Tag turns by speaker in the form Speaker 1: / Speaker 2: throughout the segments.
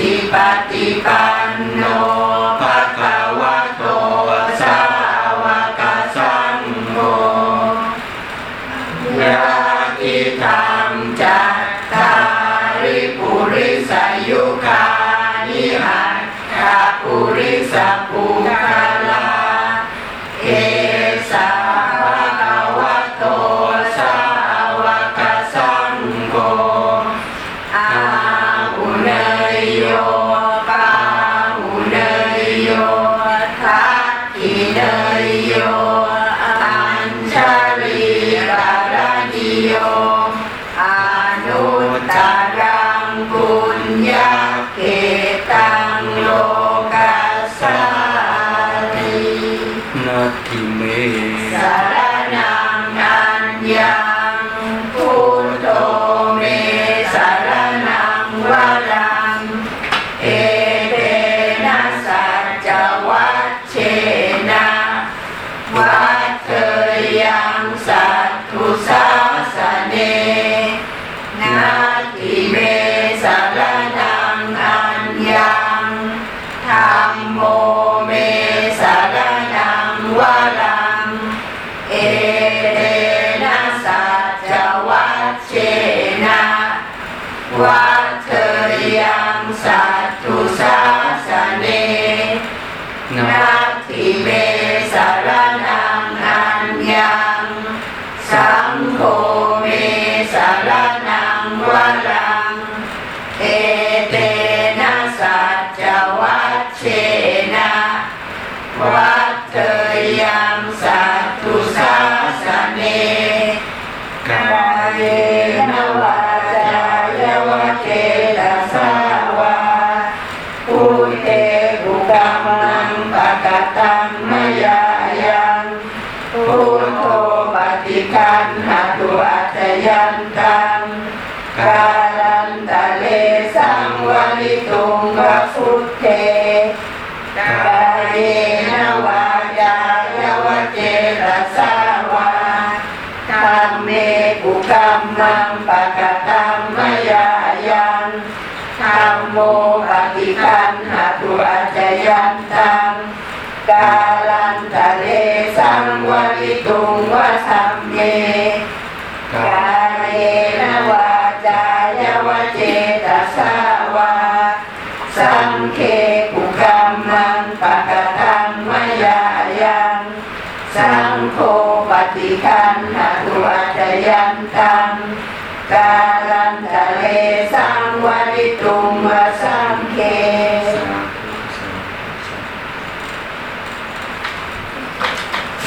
Speaker 1: ปฏิปันโน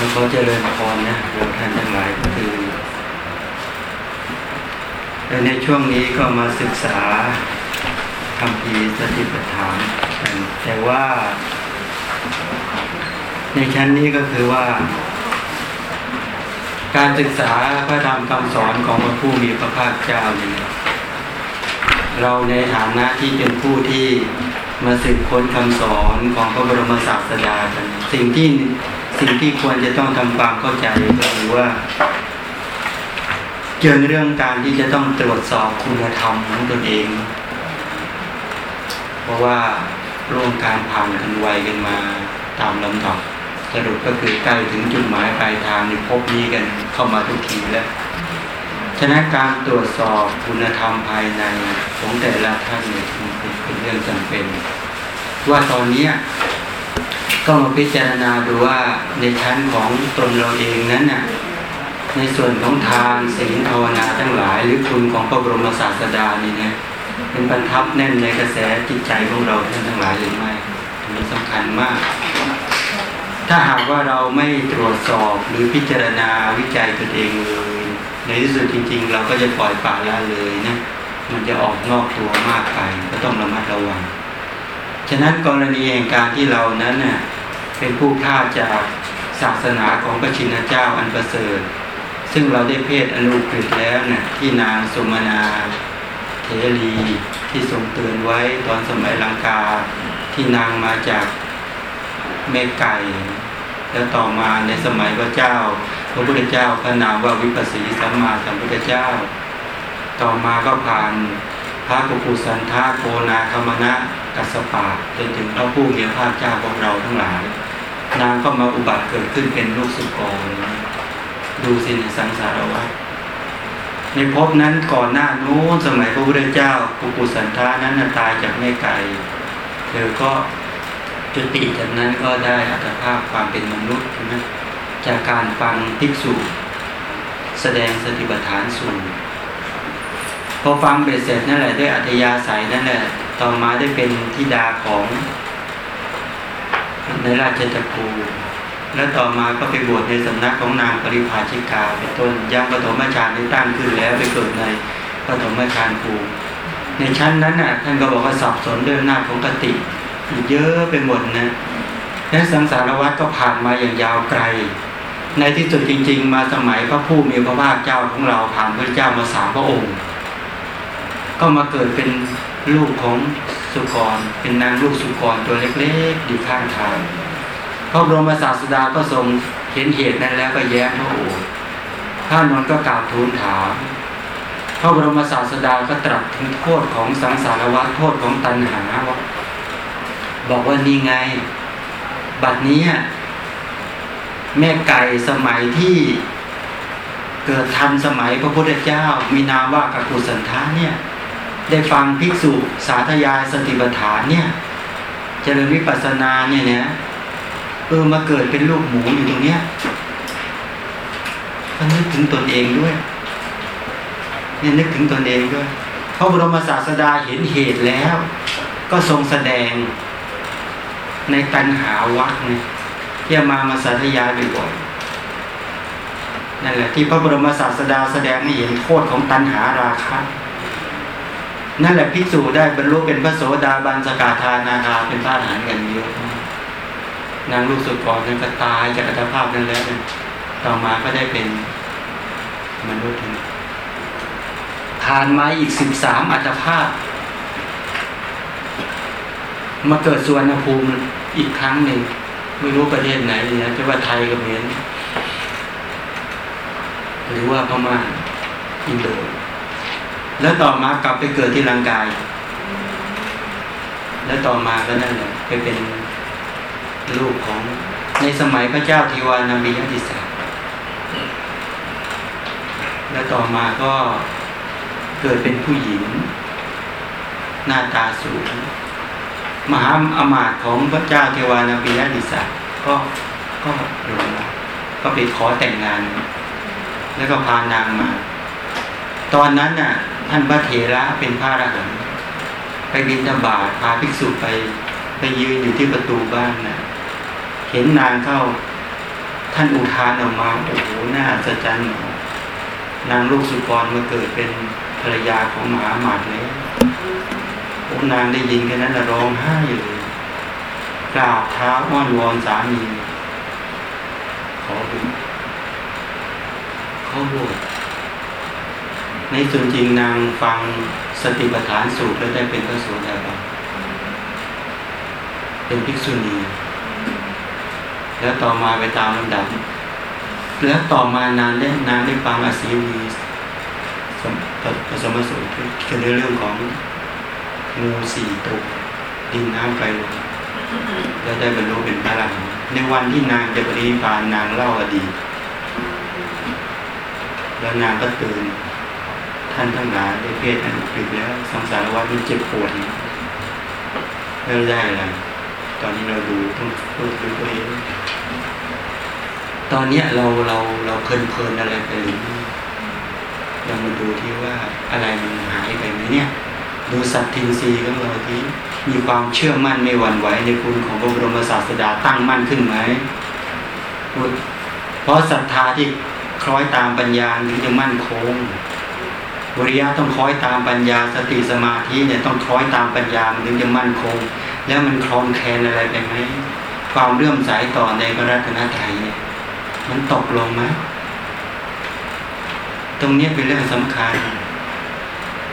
Speaker 2: แล้วก็เจริญพรนะโยมท่านทั้งหลายก็คือในช่วงนี้ก็มาศึกษาคำพีสติปัฏฐานแต่ว่าในชั้นนี้ก็คือว่า การศึกษาพระธรรมคำสอนของพระผู้มีพระภาคเจ้าเนี่ยเราในฐานะที่เป็นผู้ที่มาสืบค้นคำสอนของพระบรมศาสดาสิ่งที่ สิ่งที่ควรจะต้องทำความเข้าใจก็คือว่าเกี่ยวในเรื่องการที่จะต้องตรวจสอบคุณธรรมของตนเอง เพราะว่าร่วมการผ่านกันไวกันมาตามลำดับสรุปก็คือใกล้ถึงจุดหมายปลายทางในภพนี้กันเข้ามาทุกทีแล้วฉะนั้นการตรวจสอบคุณธรรมภายในของแต่ละท่านเนี่ยเป็นเรื่องจำเป็น ว่าตอนเนี้ ก็มาพิจารณาดูว่าในชั้นของตนเราเองนั้นน่ะในส่วนของทานศีลภาวนาทั้งหลาย หรือคุณของพระบรมศาสดานี่นะเป็นบรรทับแน่นในกระแสจิตใจของเราท่านทั้งหลายหรือไม่อันนี้สำคัญมาก ถ้าหากว่าเราไม่ตรวจสอบหรือพิจารณาวิจัยตนเองเลยในที่สุดจริง ๆ เราก็จะปล่อยปละละเลยนะมันจะออกนอกตัวมากไปก็ต้องระมัดระวัง ฉะนั้นกรณีแห่งการที่เรานั้นเน่ะเป็นผู้พลาจากศาสนาของพระชินเจ้าอันประเสริฐ ซึ่งเราได้เพศอนุกฤษแล้วน่ยที่นางสมนาเทรีที่ทรงเตือนไว้ตอนสมัยลังกาที่นางมาจากเมฆไก่ แล้วต่อมาในสมัยพระเจ้า พระพุทธเจ้าพระนามว่าวิปัสสีสัมมาสัมพุทธเจ้า ต่อมาก็ผ่าน ระกุกุสันทาโกนาคมณะกัสสปะจนถึงพระผู้มีพระเจ้าของเราทั้งหลาย นางก็มาอุบัติเกิดขึ้นเป็นลูกสุกรดูสิในสังสารวัฏในภพนั้นก่อนหน้านู้นสมัยพระพุทธเจ้ากุกุสันทานั้นตายจากแม่ไก่เธอก็จุติจากนั้นก็ได้อัตภาพความเป็นมนุษย์ใช่ไหมจากการฟังภิกษุ แสดงสติปัฏฐานสูตร พอฟังเบ็ดเสร็จนั่นแหละด้วยอัธยาศัยนั่นแหละ ต่อมาได้เป็นธิดาของในราชจักรูแล้วต่อมาก็ไปบวชในสำนักของนางปริภาชิกาเป็นต้นยังปฐมฌานได้ตั้งขึ้นแล้วไปเกิดในปฐมฌานภูมิในชั้นนั้นน่ะท่านก็บอกว่าสับสนด้วยอำนาของกติเยอะไปหมดนะและสังสารวัฏก็ผ่านมาอย่างยาวไกล ในที่สุดจริง ๆ มาสมัยพระผู้มีพระภาคเจ้าของเราผ่านพระเจ้ามาสามพระองค์ ก็มาเกิดเป็นลูกของสุกร เป็นนางลูกสุกรตัวเล็กๆอยู่ข้างทางพระบรมศาสดาก็ทรงเห็นเหตุนั้นแล้วก็แย้มพระโอษฐ์พระนนท์ก็กราบทูลถาม พระบรมศาสดาก็ตรัสถึงโทษของสังสารวัฏโทษของตัณหาว่าบอกว่านี่ไง บัดนี้แม่ไก่สมัยที่เกิดทันสมัยพระพุทธเจ้ามีนามว่ากักุสันทาเนี่ย ได้ฟังภิกษุสาธยายสติปัฏฐานเนี่ยเจริญวิปัสสนาเนี่ยเนี่ยเออมาเกิดเป็นลูกหมูอยู่ตรงเนี้ยก็นึกถึงตนเองด้วยเนี่ยนึกถึงตนเองด้วยพระบรมศาสดาเห็นเหตุแล้ว ก็ทรงแสดงในตัณหาวักเนี่ยที่มามาสาธยายบ่อยๆนั่นแหละที่พระบรมศาสดาแสดงให้เห็นโทษของตัณหาราคะ นั่นแหละภิกษุได้บรรลุเป็นพระโสดาบันสกาธานาคาเป็นพระอรหันต์กันเยอะนางลูกสุกรนั้นก็ตายจากอัตภาพนั้นแล้วเนี่ต่อมาก็ได้เป็นมนุษย์ผ่านมาอีกสิบสามอัตภาพ มาเกิดสวนภูมิอีกครั้งหนึ่ง ไม่รู้ประเทศไหนเนี่ยจะว่าไทยกับเมียนหรือว่าพม่าอินโด แล้วต่อมากลับไปเกิดที่ลังกาย แล้วต่อมาก็นั่นแหละไปเป็นลูกของในสมัยพระเจ้าทิวานามียติสาแล้วต่อมาก็เกิดเป็นผู้หญิง หน้าตาสูงมหาอมาตย์ของพระเจ้าเทวานาบียดิสาก็ก็หลงรักก็ไปขอแต่งงาน แล้วก็พานางมา ตอนนั้นน่ะ ท่านพระเถระเป็นพระอรหันต์ไปบินธบาตพาภิกษุไป ไปยืนอยู่ที่ประตูบ้านน่ะเห็นนางเข้าท่านอุทานออกมาโอ้โหน่าอัศจรรย์นางลูกสุกรมาเกิดเป็นภรรยาของมหาหมาดเลยโอ้นางได้ยินแค่นั้นน่ะร้องไห้เลยกราบเท้าอ้อนวอนสามีขอบุญขอบวช ในส่วนจริงนางฟังสติปัฏฐานสูตรแล้วได้เป็นพระโสดาบันเป็นภิกษุณี แล้วต่อมาไปตามลำดับแล้วต่อมานานได้นางได้ฟังอาศีวีสมสมสูตรคือเรื่องของงูสี่ตัวดินน้ำไฟลมแล้วได้บรรลุเป็นพระอรหันต์ในวันที่นางจะปรินิพพานนางเล่าอดีตแล้วนางก็ตื่น ท่านทั้งหลายได้เพศอันดึกแล้วสังสารวัฏมันเจ็บปวดแล้ได้อะไรตอนนี้เราดูต้องพูดด้วยตัวเองตอนเนี้ยเราเราเราเพลินเพลินอะไรไปหรือเรามาดูที่ว่าอะไรมันหายไปไหมเนี่ย ดูสัตทินรีของเราที่มีความเชื่อมั่นไม่หวั่นไหวในคุณของพระบรมศาสดาตั้งมั่นขึ้นไหมเพราะศรัทธาที่คล้อยตามปัญญาถึงจะมั่นคง วิริยะต้องคล้อยตามปัญญาสติสมาธิเนี่ยต้องคล้อยตามปัญญามันถึงจะมั่นคง แล้วมันคลอนแคลนอะไรไปไหมความเลื่อมใสต่อในพระรัตนตรัยเนี่ยมันตกลงไหมตรงนี้เป็นเรื่องสำคัญ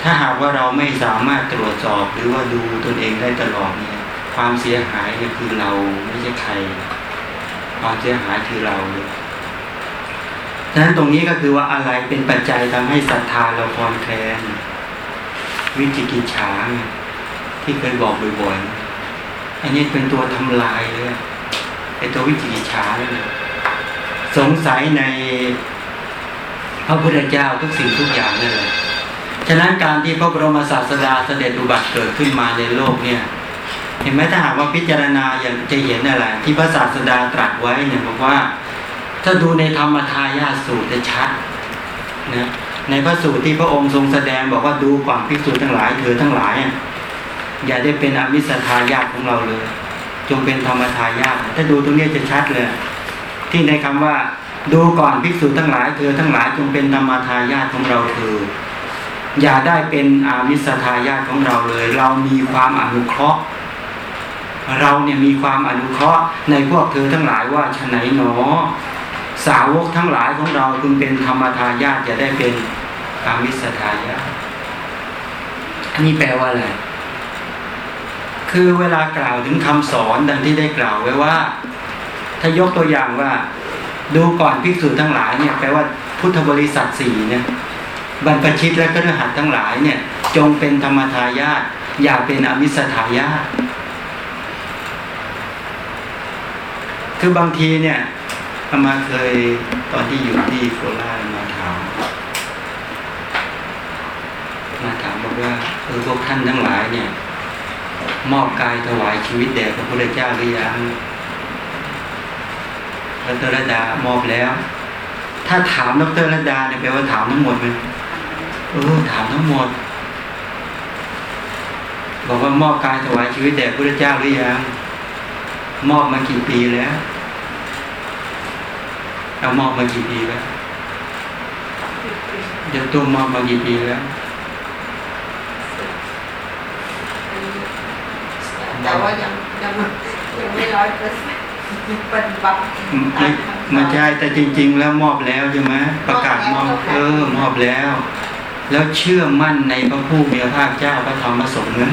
Speaker 2: ถ้าหากว่าเราไม่สามารถตรวจสอบหรือว่าดูตนเองได้ตลอดเนี่ย ความเสียหายเนี่ยคือเราไม่ใช่ใคร ความเสียหายคือเราเลย ฉะนั้นตรงนี้ก็คือว่าอะไรเป็นปัจจัยทำให้ศรัทธาเราคลอนแคลนวิจิกิจฉาที่เคยบอกบ่อยๆ อันนี้เป็นตัวทำลายเลยไอ้ตัววิจิกิจฉาเลยสงสัยในพระพุทธเจ้าทุกสิ่งทุกอย่างนั่นแหละฉะนั้นการที่พระบรมศาสดาเสด็จอุบัติเกิดขึ้นมาในโลกเนี่ย เห็นไหมถ้าหากว่าพิจารณาอย่างจะเห็นอะไร ที่พระศาสดาตรัสไว้เนี่ยบอกว่า ถ้าดูในธรรมทายาสูตรจะชัดนะในพระสูตรที่พระองค์ทรงแสดงบอกว่าดูก่อนภิกษุทั้งหลายเธอทั้งหลาย อย่าได้เป็นอมิสทายาของเราเลย จงเป็นธรรมทายาถ้าดูตรงนี้จะชัดเลย ที่ในคำว่า ดูก่อนภิกษุทั้งหลายเธอทั้งหลายจงเป็นธรรมทายาทของเราเธออย่าได้เป็นอามิสทายาทของเราเลย เรามีความอนุเคราะห์ เราเนี่ยมีความอนุเคราะห์ในพวกเธอทั้งหลายว่าฉไหนหนอ สาวกทั้งหลายของเราจึงเป็นธรรมทายาทจะได้เป็นอามิสทายาทอันนี้แปลว่าอะไร คือเวลากล่าวถึงคำสอนดังที่ได้กล่าวไว้ว่า ถ้ายกตัวอย่างว่า ดูก่อนภิกษุทั้งหลายเนี่ยแปลว่าพุทธบริษัทสี่เนี่ยบรรพชิตและก็รหัสทั้งหลายเนี่ย จงเป็นธรรมทายาทอย่าเป็นอมิสทายาทคือบางทีเนี่ย อามาเคยตอนที่อยู่ที่โคราชมาถามมาถามบอกว่าเออพวกท่านทั้งหลายเนี่ย มอบกายถวายชีวิตแด่พระพุทธเจ้าหรือยังดรระดามอบแล้ว ถ้าถามดรระดาเนี่ยแปลว่าถามทั้งหมดไหมเออถามทั้งหมด บอกว่ามอบกายถวายชีวิตแด่พระพุทธเจ้าหรือยังมอบมากี่ปีแล้ว เอามอบมากี่ปีแล้วเดี๋ยวตุ้มมอบมากี่ปีแล้ว
Speaker 1: แต่ว่ายังยังยังไม่ร้อยเปอร์เซ็นต์ปฏิบัติ
Speaker 2: ไม่ไม่ใช่แต่จริง ๆ แล้วมอบแล้วใช่ไหมประกาศมอบเออมอบแล้ว แล้วเชื่อมั่นในพระผู้มีพระภาคเจ้าพระธรรมพระสงฆ์นะ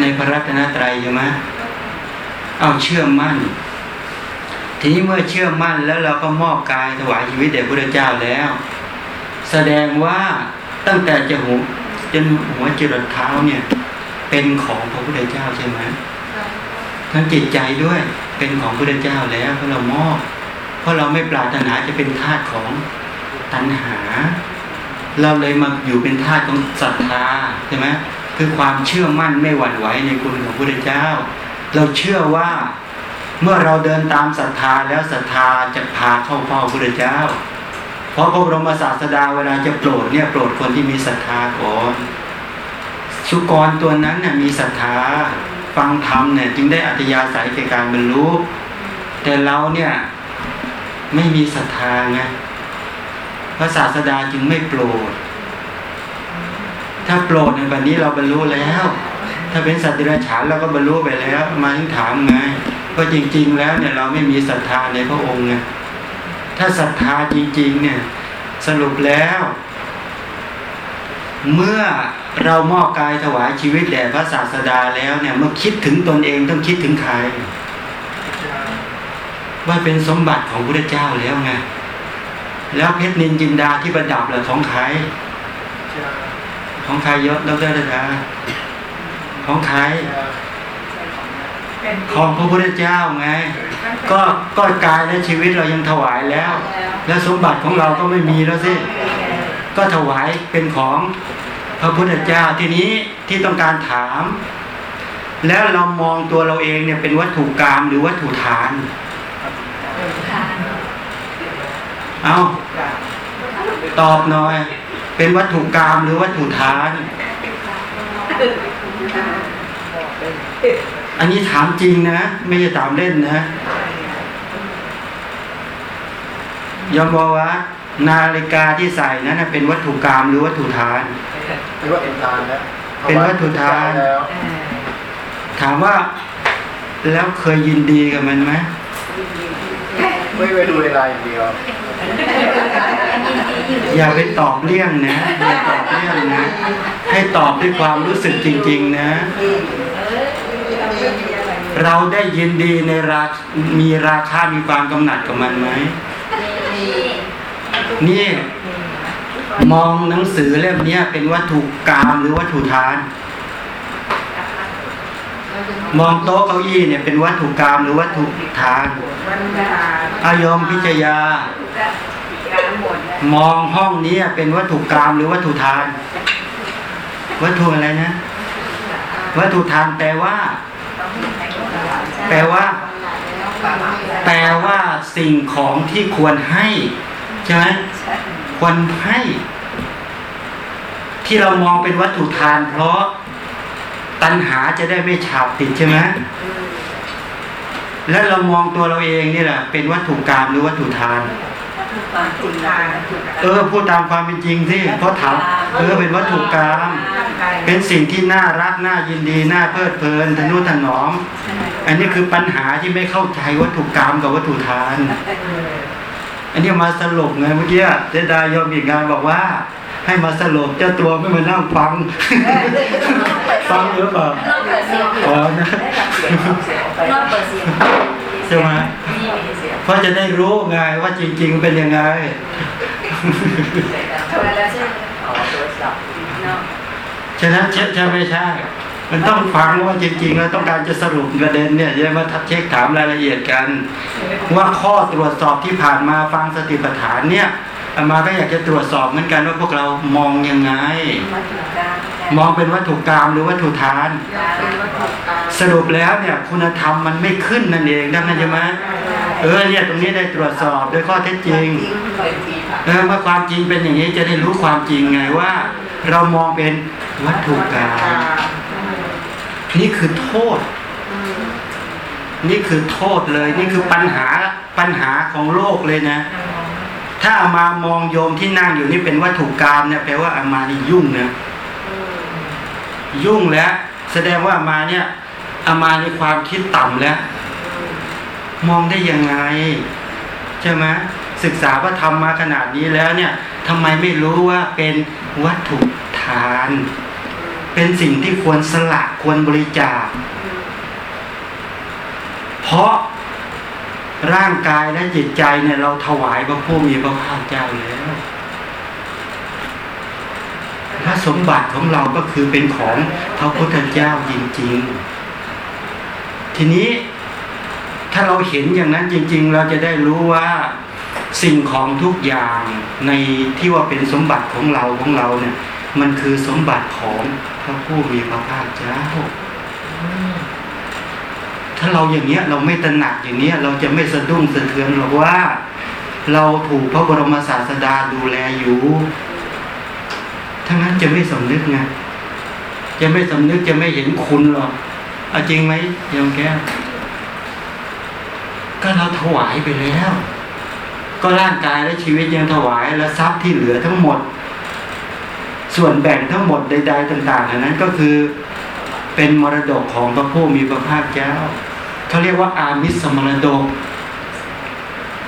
Speaker 2: ในพระรัตนตรัยใช่ไหมเอาเชื่อมั่น ทีนี้เมื่อเชื่อมั่นแล้วเราก็มอบกายถวายชีวิตแด่พระเจ้าแล้ว แสดงว่าตั้งแต่จะหูจนหัวจรดเท้าเนี่ย เป็นของพระพุทธเจ้าใช่ไหมทั้งจิตใจด้วยเป็นของพระเจ้าแล้วเพราะเรามอบเพราะเราไม่ปรารถนาจะเป็นทาสของตัณหา เราเลยมาอยู่เป็นทาสของศรัทธาใช่ไหมคือความเชื่อมั่นไม่หวั่นไหวในคุณของพระเจ้า เราเชื่อว่า เมื่อเราเดินตามศรัทธาแล้วศรัทธาจะพาเข้าเฝ้าพระเจ้า เพราะพระบรมศาสดาเวลาจะโปรดเนี่ยโปรดคนที่มีศรัทธาก่อนสุกรตัวนั้นเนี่ยมีศรัทธาฟังธรรมเนี่ยจึงได้อัตยาศัยแก่การบรรลุแต่เราเนี่ยไม่มีศรัทธาไงพระศาสดาจึงไม่โปรด ถ้าโปรดในแบบนี้เราบรรลุแล้ว ถ้าเป็นสัตว์เดรัจฉานเราก็บรรลุไปแล้ว มาถึงถามไง ก็จริง ๆ แล้วเนี่ยเราไม่มีศรัทธาในพระองค์ไงถ้าศรัทธาจริง ๆ เนี่ยสรุปแล้ว เมื่อเรามอบกายถวายชีวิตแด่พระศาสดาแล้วเนี่ยเมื่อคิดถึงตนเองต้องคิดถึงใครว่าเป็นสมบัติของพระเจ้าแล้วไงแล้วเพชรนินจินดาที่ประดับเหล่ของใครของใครยศดรดาของใคร ของพระพุทธเจ้าไง ก็ก็กายและชีวิตเรายังถวายแล้ว แล้วสมบัติของเราก็ไม่มีแล้วสิก็ถวายเป็นของพระพุทธเจ้าทีนี้ที่ต้องการถาม แล้วเรามองตัวเราเองเนี่ยเป็นวัตถุกรรมหรือวัตถุฐาน เอาตอบหน่อย เป็นวัตถุกรรมหรือวัตถุฐาน อันนี้ถามจริงนะ ไม่ใช่ถามเล่นนะยอมบอกว่า นาฬิกาที่ใส่นั้นนะเป็นวัตถุกรรมหรือวัตถุฐาน
Speaker 3: เป็นวัตถุทานแล้ว
Speaker 2: เป็นวัตถุทาน
Speaker 3: แล้ว
Speaker 2: ถามว่าแล้วเคยยินดีกับมันไหม
Speaker 3: ไม่ไปดูเวลาอย่างเดียว
Speaker 2: อย่าไปตอบเลี่ยงนะอย่าตอบเลี่ยงนะ ให้ตอบด้วยความรู้สึกจริง ๆ นะ เราได้ยินดีในรามีราคามีความกำหนัดกับมันไหมนี่มองหนังสือเล่มเนี้ยเป็นวัตถุกรรมหรือวัตถุทาน มองโต๊ะเก้าอี้เนี่ยเป็นวัตถุกรรมหรือวัตถุทานอายมพิจยามองห้องนี้เป็นวัตถุกรรมหรือวัตถุทาน วัตถุอะไรนะ วัตถุทานแปลว่า แปลว่า แปลว่าสิ่งของที่ควรให้ใช่ไหมควรให้ ที่เรามองเป็นวัตถุทาน เพราะตัณหาจะได้ไม่ฉาบติดใช่ไหมแล้วเรามองตัวเราเองนี่แหละเป็นวัตถุกรรมหรือวัตถุทาน เออพูดตามความเป็นจริงสิเพราะถามเออเป็นวัตถุกรรมเป็นสิ่งที่น่ารักน่ายินดีน่าเพลิดเพลินทนุถนอม อันนี้คือปัญหาที่ไม่เข้าใจวัตถุกรรมกับวัตถุทาน อันนี้มาสรุปไงเมื่อกี้เจดายอมอีกงานบอกว่า ให้มาสรุปเจ้าตัวไม่มานั่งฟังฟังหรือเปล่าอ๋อนะใช่ไหม เพราะจะได้รู้ไงว่าจริง ๆ เป็นยังไงฉะนั้นเช็ใช่ไม่ใช่ มันต้องฟังว่าจริง ๆ แล้วต้องการจะสรุปประเด็นเนี่ยจะมาทักเช็คถามรายละเอียดกัน ว่าข้อตรวจสอบที่ผ่านมาฟังสติปัฏฐานเนี่ยอามาก็อยากจะตรวจสอบเหมือนกันว่าพวกเรามองยังไง มองเป็นวัตถุกรรมหรือวัตถุทาน สรุปแล้วเนี่ยคุณธรรมมันไม่ขึ้นนั่นเองดังนั้นใช่ไหมเออเนี่ยตรงนี้ได้ตรวจสอบด้วยข้อเท็จจริงเออเมื่อความจริงเป็นอย่างนี้จะได้รู้ความจริงไงว่า เรามองเป็นวัตถุกรรมนี่คือโทษ นี่คือโทษเลย นี่คือปัญหาปัญหาของโลกเลยนะ ถ้าอามามองโยมที่นั่งอยู่นี่เป็นวัตถุกรรมเนี่ยแปลว่าอามานี่ยุ่งนะ ยุ่งแล้ว แสดงว่ามาเนี่ยอามาในความคิดต่ำแล้ว มองได้ยังไงใช่ไหมศึกษาพระธรรมมาขนาดนี้แล้วเนี่ยทำไมไม่รู้ว่าเป็นวัตถุทาน เป็นสิ่งที่ควรสละควรบริจาค เพราะร่างกายและจิตใจเนี่ยเราถวายพระผู้มีพระภาคเจ้าแล้ว พระสมบัติของเราก็คือเป็นของพระพุทธเจ้าจริง ๆ ทีนี้ถ้าเราเห็นอย่างนั้นจริง ๆ เราจะได้รู้ว่าสิ่งของทุกอย่างในที่ว่าเป็นสมบัติของเราของเราเนี่ย มันคือสมบัติของพระผู้มีพระภาคเจ้าถ้าเราอย่างเนี้ยเราไม่ตระหนักอย่างเนี้ย เราจะไม่สะดุ้งสะเทือนหรอกว่า เราถูกพระบรมศาสดาดูแลอยู่ ทั้งนั้นจะไม่สำนึกไงจะไม่สำนึกจะไม่เห็นคุณหรอกเอาจริงไหมโยมแก้วก็เราถวายไปแล้ว ก็ร่างกายและชีวิตยังถวายและทรัพย์ที่เหลือทั้งหมด ส่วนแบ่งทั้งหมดใด ๆ ต่างๆเหล่านั้นก็คือเป็นมรดกของพระผู้มีพระภาคเจ้าเขาเรียกว่าอามิสมรดก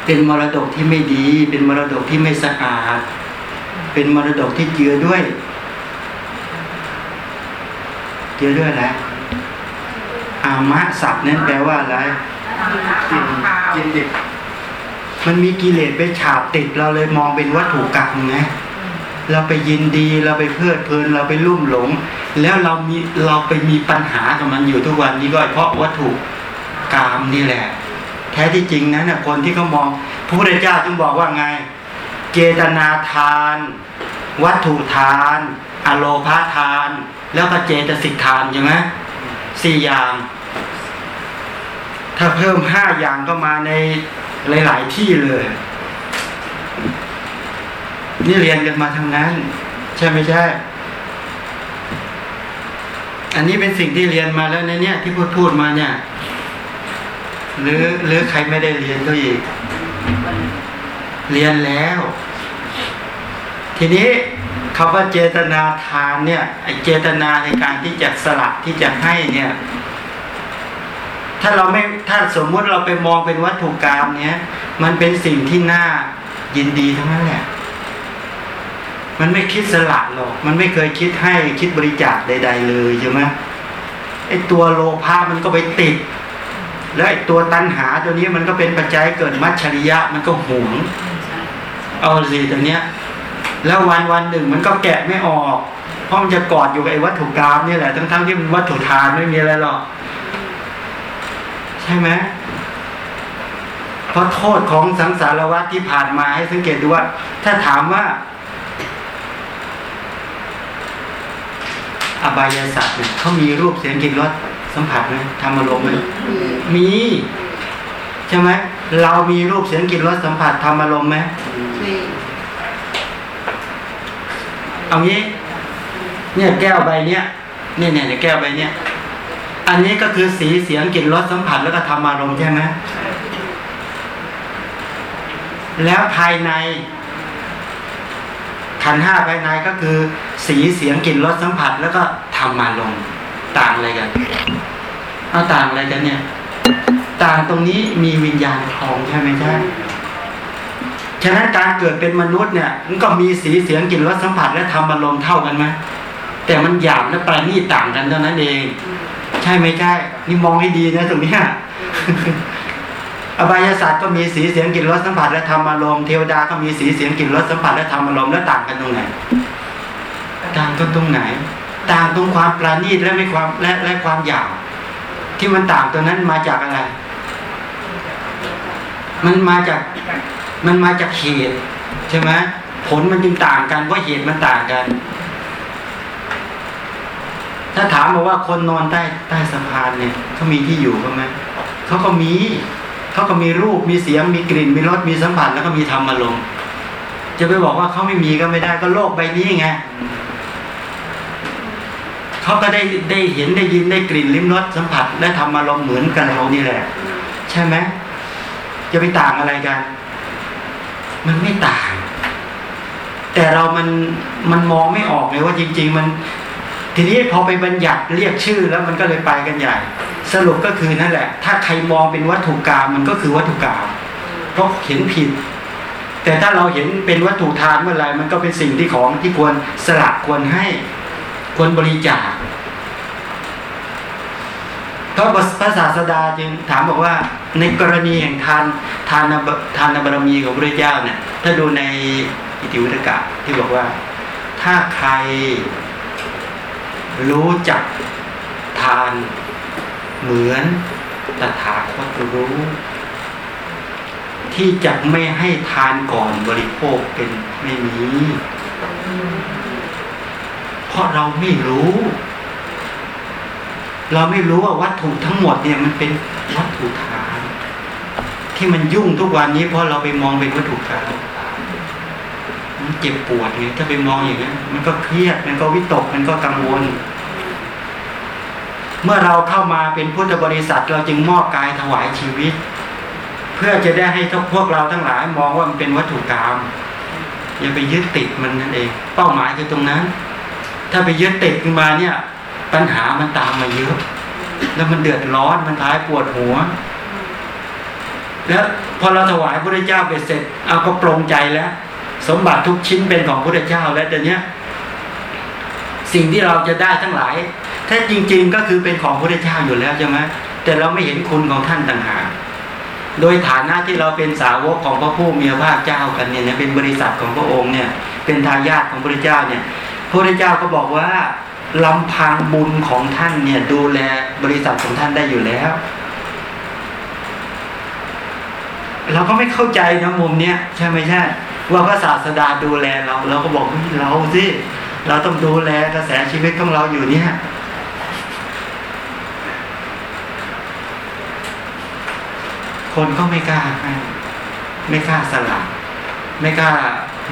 Speaker 2: เป็นมรดกที่ไม่ดี เป็นมรดกที่ไม่สะอาด เป็นมรดกที่เจือด้วย เจือด้วยอะไรอามะศัพท์นั้นแปลว่าอะไร
Speaker 3: กินกินดิบ
Speaker 2: มันมีกิเลสไปฉาบติดเราเลยมองเป็นวัตถุกรรมไงเราไปยินดีเราไปเพลิดเพลินเราไปลุ่มหลง แล้วเรามีเราไปมีปัญหากับมันอยู่ทุกวันนี้ก็เพราะวัตถุกรรมนี่แหละ แท้ที่จริงนั้นนะคนที่เขามองพระพุทธเจ้าจึงบอกว่าไง เจตนาทาน วัตถุทาน อโลภาทาน แล้วก็เจตสิกทานใช่ไหมสี่อย่าง ถ้าเพิ่มห้าอย่างก็มาในหลาย ๆ ที่เลย นี่เรียนกันมาทั้งนั้น ใช่ไม่ใช่ อันนี้เป็นสิ่งที่เรียนมาแล้วในเนี่ยที่พูดพูดมาเนี่ย หรือหรือใครไม่ได้เรียนก็อีก เรียนแล้ว ทีนี้คำว่าเจตนาทานเนี่ยไอเจตนาในการที่จะสละที่จะให้เนี่ย ถ้าเราไม่ถ้าสมมุติเราไปมองเป็นวัตถุกรรมเนี้ยมันเป็นสิ่งที่น่ายินดีทั้งนั้นแหละมันไม่คิดสละหรอก มันไม่เคยคิดให้คิดบริจาคใด ๆ เลยใช่ไหมไอตัวโลภะมันก็ไปติด แล้วไอตัวตัณหาตัวนี้มันก็เป็นปัจจัยเกิดมัจฉริยะมันก็หวง เอาสิตัวเนี้ย แล้ววันวันหนึ่งมันก็แกะไม่ออกเพราะมันจะกอดอยู่กับไอ้วัตถุกรรมนี่แหละทั้งๆที่มันวัตถุทานไม่มีอะไรหรอกใช่ไหมเพราะโทษของสังสารวัฏที่ผ่านมาให้สังเกตดูว่า ถ้าถามว่า อบายสัตว์เนี่ยเขามีรูปเสียงกลิ่นรสสัมผัสไหมทำอารมณ์ไหมมีใช่ไหมเรามีรูปเสียงกลิ่นรสสัมผัสทำอารมณ์ไหม เอางี้ เนี่ยแก้วใบเนี้ยเนี่ยเนี่ยเนี่ยแก้วใบเนี้ยอันนี้ก็คือสีเสียงกลิ่นรสสัมผัสแล้วก็ทำอารมณ์ใช่ไหมแล้วภายในขันห้าภายในก็คือ สีเสียงกลิ่นรสสัมผัส แล้วก็ทำอารมณ์ต่างอะไรกันเอาต่างอะไรกันเนี่ย ต่างตรงนี้มีวิญญาณคลองใช่ไหมใช่ ฉะนั้นการเกิดเป็นมนุษย์เนี่ยมันก็มีสีเสียงกลิ่นรสสัมผัสและธรรมอารมณ์เท่ากันไหมแต่มันหยาบและประณีตต่างกันเท่านั้นเอง ใช่ไหมใช่นี่มองให้ดีนะตรงนี้อบายศาสตร์ก็มีสีเสียงกลิ่นรสสัมผัสและธรรมอารมณ์เทวดาก็มีสีเสียงกลิ่นรสสัมผัสและธรรมอารมณ์แล้วต่างกันตรงไหนต่างกันตรงไหน ต่างตรงความประณีตและไม่ความและและความหยาบที่มันต่างตัวนั้นมาจากอะไร มันมาจาก มันมาจากเหตุใช่ไหมผลมันจึงต่างกันเพราะเหตุมันต่างกัน ถ้าถามบอกว่าคนนอนใต้ใต้สะพานเนี่ยเขามีที่อยู่บ้างไหมเขาก็มีเขาก็มีรูปมีเสียงมีกลิ่น มีรสมีสัมผัสแล้วก็มีธรรมอารมณ์จะไปบอกว่าเขาไม่มีก็ไม่ได้ก็โลกใบนี้ไงเขาก็ได้ได้เห็นได้ยินได้กลิ่นลิ้มรสสัมผัส และธรรมอารมณ์เหมือนกันเรานี่แหละ ใช่ไหมจะไปต่างอะไรกัน มันไม่ต่าง แต่เรามันมันมองไม่ออกเลยว่าจริง ๆ มัน ทีนี้พอไปบัญญัติเรียกชื่อแล้วมันก็เลยไปกันใหญ่ สรุปก็คือนั่นแหละ ถ้าใครมองเป็นวัตถุกรรมมันก็คือวัตถุกรรมเพราะเห็นผิด แต่ถ้าเราเห็นเป็นวัตถุทานเมื่อไหรมันก็เป็นสิ่งที่ของที่ควรสละควรให้ควรบริจาค พราะพระศาสดาจึงถามบอกว่า ในกรณีแห่งทานทานบทานบารมีของพระเจ้าเนี่ยถ้าดูในอิติวุตกะที่บอกว่า ถ้าใครรู้จักทานเหมือนตถาคตรู้ ที่จะไม่ให้ทานก่อนบริโภคเป็นไม่มี เพราะเราไม่รู้ เราไม่รู้ว่าวัตถุทั้งหมดเนี่ยมันเป็นวัตถุทาน ที่มันยุ่งทุกวันนี้เพราะเราไปมองเป็นวัตถุกรรมมันเจ็บปวดไงถ้าไปมองอย่างนี้นมันก็เครียดมันก็วิตกมันก็กังวล เมื่อเราเข้ามาเป็นพุทธบริษัท เราจึงมอบกายถวายชีวิต เพื่อจะได้ให้ทุกพวกเราทั้งหลายมองว่ามันเป็นวัตถุกรรมอย่าไปยึดติดมันนั่นเอง เป้าหมายคือตรงนั้น ถ้าไปยึดติดขึ้นมาเนี่ย ปัญหามันตามมาเยอะ แล้วมันเดือดร้อนมันท้ายปวดหัว แล้วพอเราถวายพระเจ้าเบ็ดเสร็จเอาก็ปรงใจแล้ว สมบัติทุกชิ้นเป็นของพระเจ้าแล้วแต่เนี้สิ่งที่เราจะได้ทั้งหลายแท้จริง ๆ ก็คือเป็นของพระเจ้าอยู่แล้วใช่ไหมแต่เราไม่เห็นคุณของท่านต่างหากโดยฐานะที่เราเป็นสาวกของพระผู้มีพระภาคเจ้ากันเนี่ยเป็นบริษัทของพระองค์เนี่ย เป็นทายาทของพระเจ้าเนี่ยพระเจ้าก็บอกว่า ลำพังบุญของท่านเนี่ย ดูแลบริษัทของท่านได้อยู่แล้ว เราก็ไม่เข้าใจนะมุมเนี้ยใช่ไหมใช่ว่าพระศาสดาดูแลเรา เราก็บอกเฮ้ยเราสิเราต้องดูแลกระแสชีวิตของเราอยู่เนี่ยคนก็ไม่กล้าให้ไม่กล้าสละไม่กล้า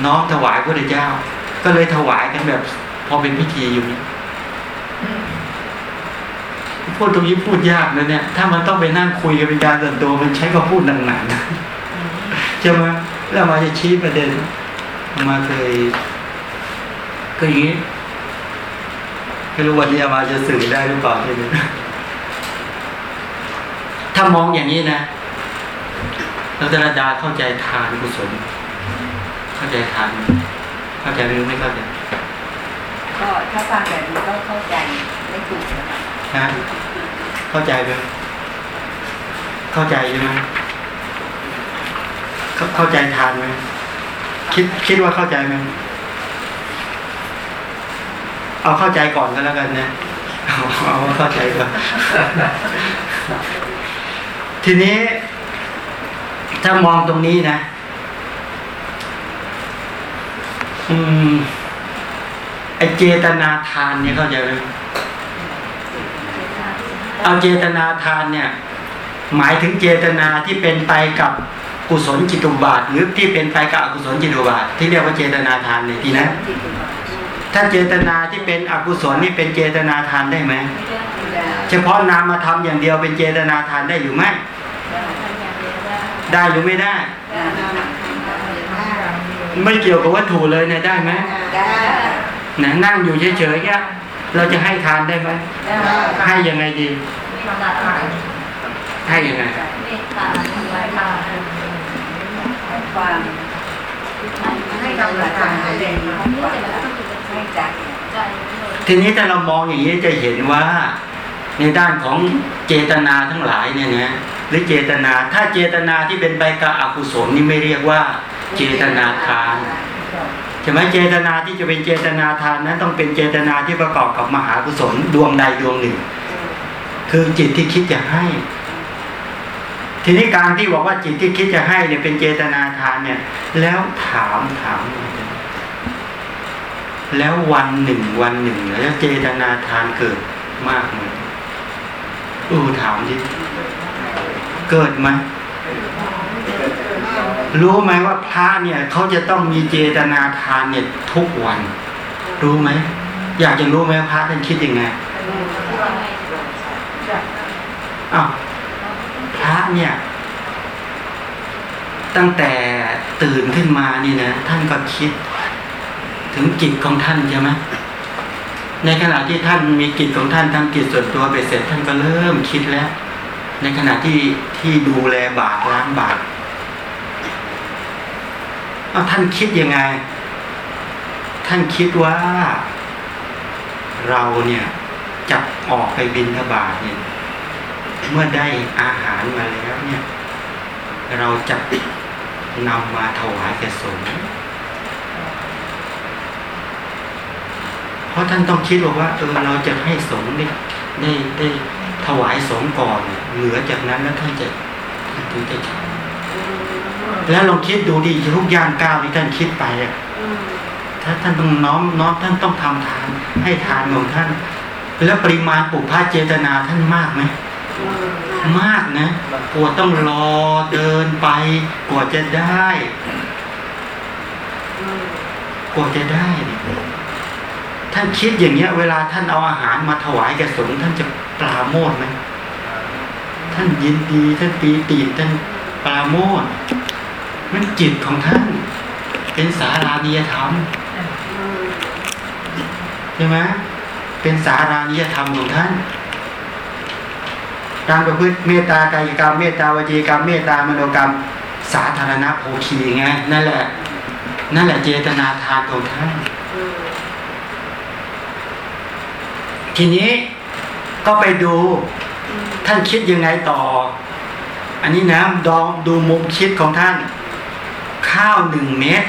Speaker 2: น้อมถวายพระเจ้า ก็เลยถวายกันแบบพอเป็นพิธีอยู่เนี่ พูดตรงนี้พูดยากนะเนี่ย ถ้ามันต้องไปนั่งคุยกันเป็นการส่วนตัวมันใช้ก็พูดหนักๆนะใช่ไหมแล้วมาจะชี้ประเด็น มาเคยก็อย่างนี้ไม่รู้วันนี้อามาจะสื่อได้หรือเปล่าทีนี้ถ้ามองอย่างนี้นะเราจะระดาเข้าใจทานกุศลเข้าใจทานไหมเข้าใจหรือไม่เข้าใจ
Speaker 1: ก็ถ้าฟังแบบนี้ก็เข้าใจไม่ถูกนะคะ
Speaker 2: ฮะเข้าใจไหมเข้าใจใช่ไหมเข้าเข้าใจทานไหมคิดคิดว่าเข้าใจไหมเอาเข้าใจก่อนก็แล้วกันนะเอาเอาเข้าใจก่อนทีนี้ ถ้ามองตรงนี้นะ อืมไอเจตนาทานเนี่ยเข้าใจไหม เอาเจตนาทานเนี่ยหมายถึงเจตนาที่เป็นไปกับกุศลจิตุบาท หรือที่เป็นไปกับอกุศลจิตุบาท ที่เรียกว่าเจตนาทานในที่นั้นถ้าเจตนาที่เป็นอกุศลนี่เป็นเจตนาทานได้ไหมเฉพาะนามมาทำอย่างเดียวเป็นเจตนาทานได้หรือไม่ได้หรือไม่ได้ ไม่เกี่ยวกับวัตถุเลยเนี่ยได้ไหม
Speaker 1: ได้
Speaker 2: นะนั่งอยู่เฉยๆเนี่ย เราจะให้ทานได้ไหมให้ยังไงดีให้ยังไง
Speaker 1: ความให้กำลังใจให้ใจให้ใจ
Speaker 2: ทีนี้ถ้าเรามองอย่างนี้จะเห็นว่า ในด้านของเจตนาทั้งหลายเนี่ยนะหรือเจตนา ถ้าเจตนาที่เป็นไปกับอกุศลนี่ไม่เรียกว่า เจตนาทาน ใช่ไหมเจตนาที่จะเป็นเจตนาทานนั้นต้องเป็นเจตนาที่ประกอบกับมหากุศลดวงใดดวงหนึ่ง คือจิตที่คิดจะให้ ทีนี้การที่บอกว่าจิตที่คิดจะให้เนี่ยเป็นเจตนาทานเนี่ย แล้วถามถาม แล้ววันหนึ่งวันหนึ่งแล้วเจตนาทานเกิดมากไหมอูถามดิเกิดไหม รู้ไหมว่าพระเนี่ยเขาจะต้องมีเจตนาทานเนี่ยทุกวัน รู้ไหม อยากจะรู้ไหมพระท่านคิดยังไงอ้าวพระเนี่ย ตั้งแต่ตื่นขึ้นมานี่นะท่านก็คิด ถึงจิตของท่านใช่ไหมในขณะที่ท่านมีกิจของท่านทำกิจส่วนตัวไปเสร็จท่านก็เริ่มคิดแล้ว ในขณะที่ที่ดูแลบาตรล้างบาตร เอาท่านคิดยังไง ท่านคิดว่าเราเนี่ยจะออกไปบินทบาทเนี่ยเมื่อได้อาหารมาแล้วเนี่ย เราจะนำมาถวายแก่สงฆ์เพราะท่านต้องคิดบอกว่าเออเราจะให้สงฆ์ได้ได้ได้ถวายสงฆ์ก่อนเหลือจากนั้นแล้วท่านจะท่านถึงจะฉัน แล้วลองคิดดูดิทุกย่างก้าวที่ท่านคิดไปอะถ้าท่านต้องน้อมน้อมท่านต้องทำทานให้ทานของท่าน แล้วปริมาณปุพพะเจตนาท่านมากไหมมากนะกว่าต้องรอเดินไปกว่าจะได้กว่าจะได้เนี่ยท่านคิดอย่างเงี้ย เวลาท่านเอาอาหารมาถวายแก่สงฆ์ท่านจะปราโมทย์ไหมท่านยินดีท่านปีติท่านปราโมทย์ มันจิตของท่าน เป็นสารานิยธรรมใช่ไหมเป็นสารานิยธรรมของท่าน การประพฤติเมตตากายกรรมเมตตาวจีกรรมเมตตามโนกรรม สาธารณโภคีไงนั่นแหละ นั่นแหละเจตนาทานของท่าน ทีนี้ก็ไปดูท่านคิดยังไงต่อ อันนี้นะดองดูมุมคิดของท่าน ข้าวหนึ่งเม็ด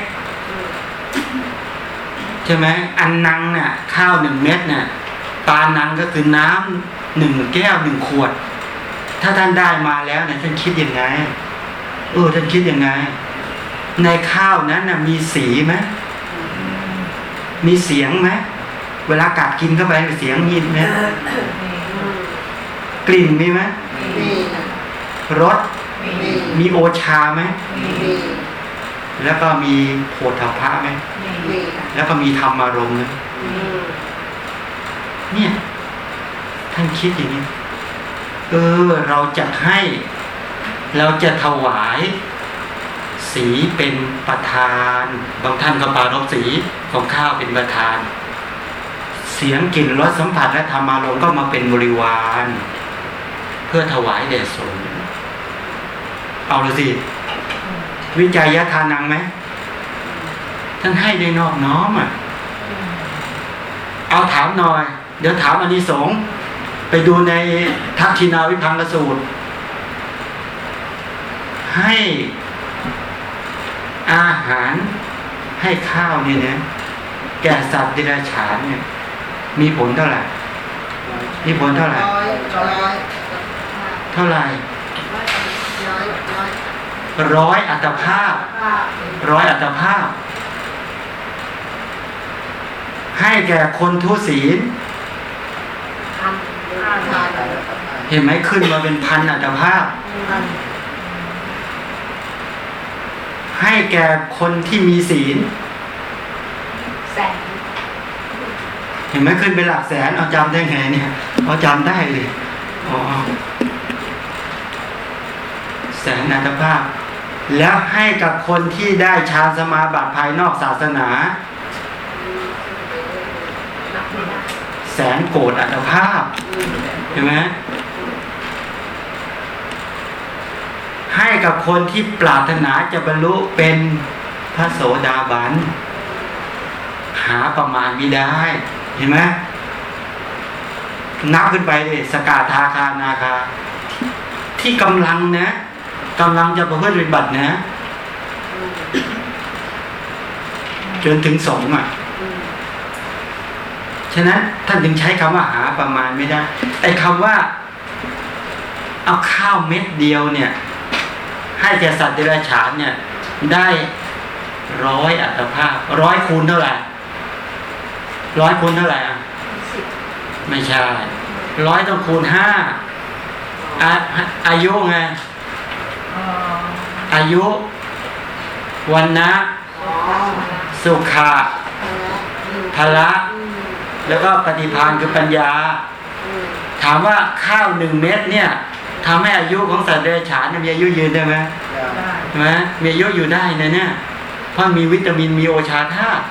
Speaker 2: ใช่ไหมอันนังเนี่ยข้าวหนึ่งเม็ดเนี่ยปานังก็คือน้ำหนึ่งแก้วหนึ่งขวด ถ้าท่านได้มาแล้วเนี่ยท่านคิดยังไงเออท่านคิดยังไง ในข้าวนั้นน่ะมีสีไหมมีเสียงไหมเวลากัดกินเข้าไปเสียงมีไหมกลิ่นมีไหม
Speaker 1: มี
Speaker 2: รส
Speaker 1: มี
Speaker 2: มีโอชาไหม
Speaker 1: มี
Speaker 2: แล้วก็มีโพธพะไหม
Speaker 1: มี
Speaker 2: แล้วก็มีธรรมารมณ์ไหมเนี่ย ท่านคิดอย่างนี้ เออ เราจะให้ เราจะถวาย สีเป็นประธาน บางท่านก็ปรารบสีของข้าวเป็นประธาน เสียงกลิ่นรสสัมผัสและธรรมารมณ์ก็มาเป็นบริวาร เพื่อถวายแด่สงฆ์เอาเลยสิ วิจัยยทานังไหมท่านให้ได้นอบน้อมอะ เอาถามหน่อย เดี๋ยวถามอานิสงส์ไปดูในทักทินาวิพังกสูตร ให้อาหารให้ข้าวเนี่ยนะแก่สัตว์เดรัจฉานเนี่ย มีผลเท่าไหร่ มีผลเท่าไหร่
Speaker 1: ร้อยร้อย
Speaker 2: เท่าไหร่
Speaker 1: ร้อยร้อย
Speaker 2: ร้อยอัตภาพ ร้อยอัตภาพ ให้แก่คนทุศีล
Speaker 1: พันพัน
Speaker 2: เห็นไหมขึ้นมาเป็นพันอัตภาพ
Speaker 1: พัน
Speaker 2: ให้แก่คนที่มีศีล
Speaker 1: แสน
Speaker 2: เห็นไหมขึ้นเป็นหลักแสนเอาจำได้ไงเนี่ยเอาจำได้เลยอ๋อแสนอัตภาพ แล้วให้กับคนที่ได้ฌานสมาบัติภายนอกศาสนา แสนโกรธอัตภาพเห็นไหมให้กับคนที่ปรารถนาจะบรรลุเป็นพระโสดาบัน หาประมาณไม่ได้ เห็นไหมนับขึ้นไปเลยสกาทาคานาคา ที่กำลังนะ กำลังจะประพฤติปฏิบัตินะจนถึงสงฆ์อะฉะนั้นท่านจึงใช้คำว่าหาประมาณไม่ได้ไอ้คำว่า เอาข้าวเม็ดเดียวเนี่ย ให้แก่สัตว์เดรัจฉานเนี่ย ได้ร้อยอัตภาพร้อยคูณเท่าไหร่ร้อยคูณเท่าไหร่อะ
Speaker 1: สิบ
Speaker 2: ไม่ใช่ร้อยต้องคูณห้าอาอายุไง อายุวันนะ
Speaker 1: อ๋อ
Speaker 2: สุขะพละแล้วก็ปฏิภาณคือปัญญา ถามว่าข้าวหนึ่งเม็ดเนี่ยทำให้อายุของสัตว์เดรัจฉานเนี่ยมีอายุยืนได้ไหมใช่ไหมมีอายุอยู่ได้นะเนี่ยเพราะมีวิตามินมีโอชาธาตุ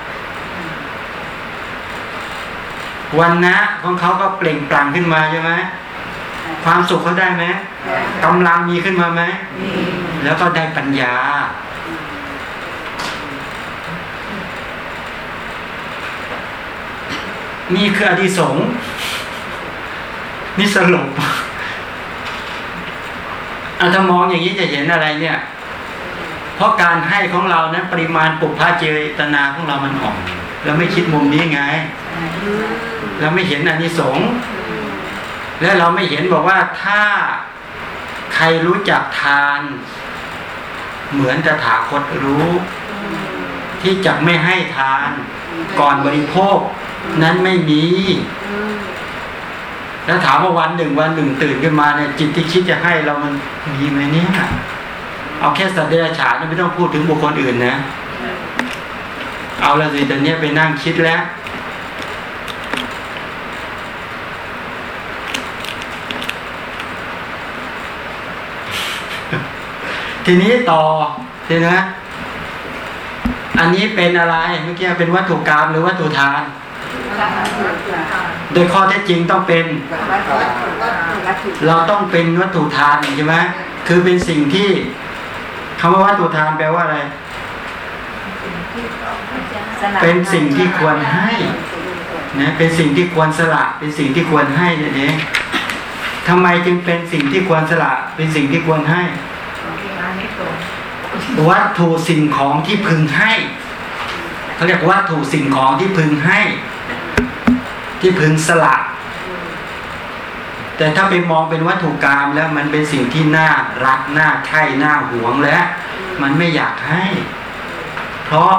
Speaker 2: วันนะของเขาก็เปล่งปลั่งขึ้นมาใช่ไหม ความสุขเขาได้ไหมกำลังมีขึ้นมาไหมแล้วก็ได้ปัญญา นี่คืออดีสงนี่สรุปอาถ้ามองอย่างนี้จะเห็นอะไรเนี่ย เพราะการให้ของเรานั้นปริมาณปุพพะเจตนาของเรามันอ่อนเราไม่คิดมุมนี้ไง เราไม่เห็นอานิสงส์ และเราไม่เห็นบอกว่าถ้าใครรู้จักทาน เหมือนตถาคตรู้ ที่จะไม่ให้ทาน ก่อนบริโภค นั้นไม่มีแล้วถามว่าวันหนึ่งวันหนึ่งตื่นขึ้นมาเนี่ยจิตที่คิดจะให้เรามันมีไหมเนี่ยเอาแค่สัตว์เดรัจฉานไม่ต้องพูดถึงบุคคลอื่นนะ เอาละสิต่เนี้ไปนั่งคิดแล้ว ทีนี้ต่อทีนะอันนี้เป็นอะไรเมื่อกี้เป็นวัตถุกรรมหรือวัตถุทาน โดยข้อเท็จจริงต้องเป็น เราต้องเป็นวัตถุทานใช่ไหมคือเป็นสิ่งที่คำว่าวัตถุทานแปลว่าอะไร เป็นสิ่งที่ควรให้นะเป็นสิ่งที่ควรสละ เป็นสิ่งที่ควรให้นั่นเองทำไมจึงเป็นสิ่งที่ควรสละ เป็นสิ่งที่ควรให้ วัตถุสิ่งของที่พึงให้เขาเรียกวัตถุสิ่งของที่พึงให้ ที่พึงสละแต่ถ้าไปมองเป็นวัตถุกรรมแล้วมันเป็นสิ่งที่น่ารักน่าใช่น่าหวงและมันไม่อยากให้ เพราะ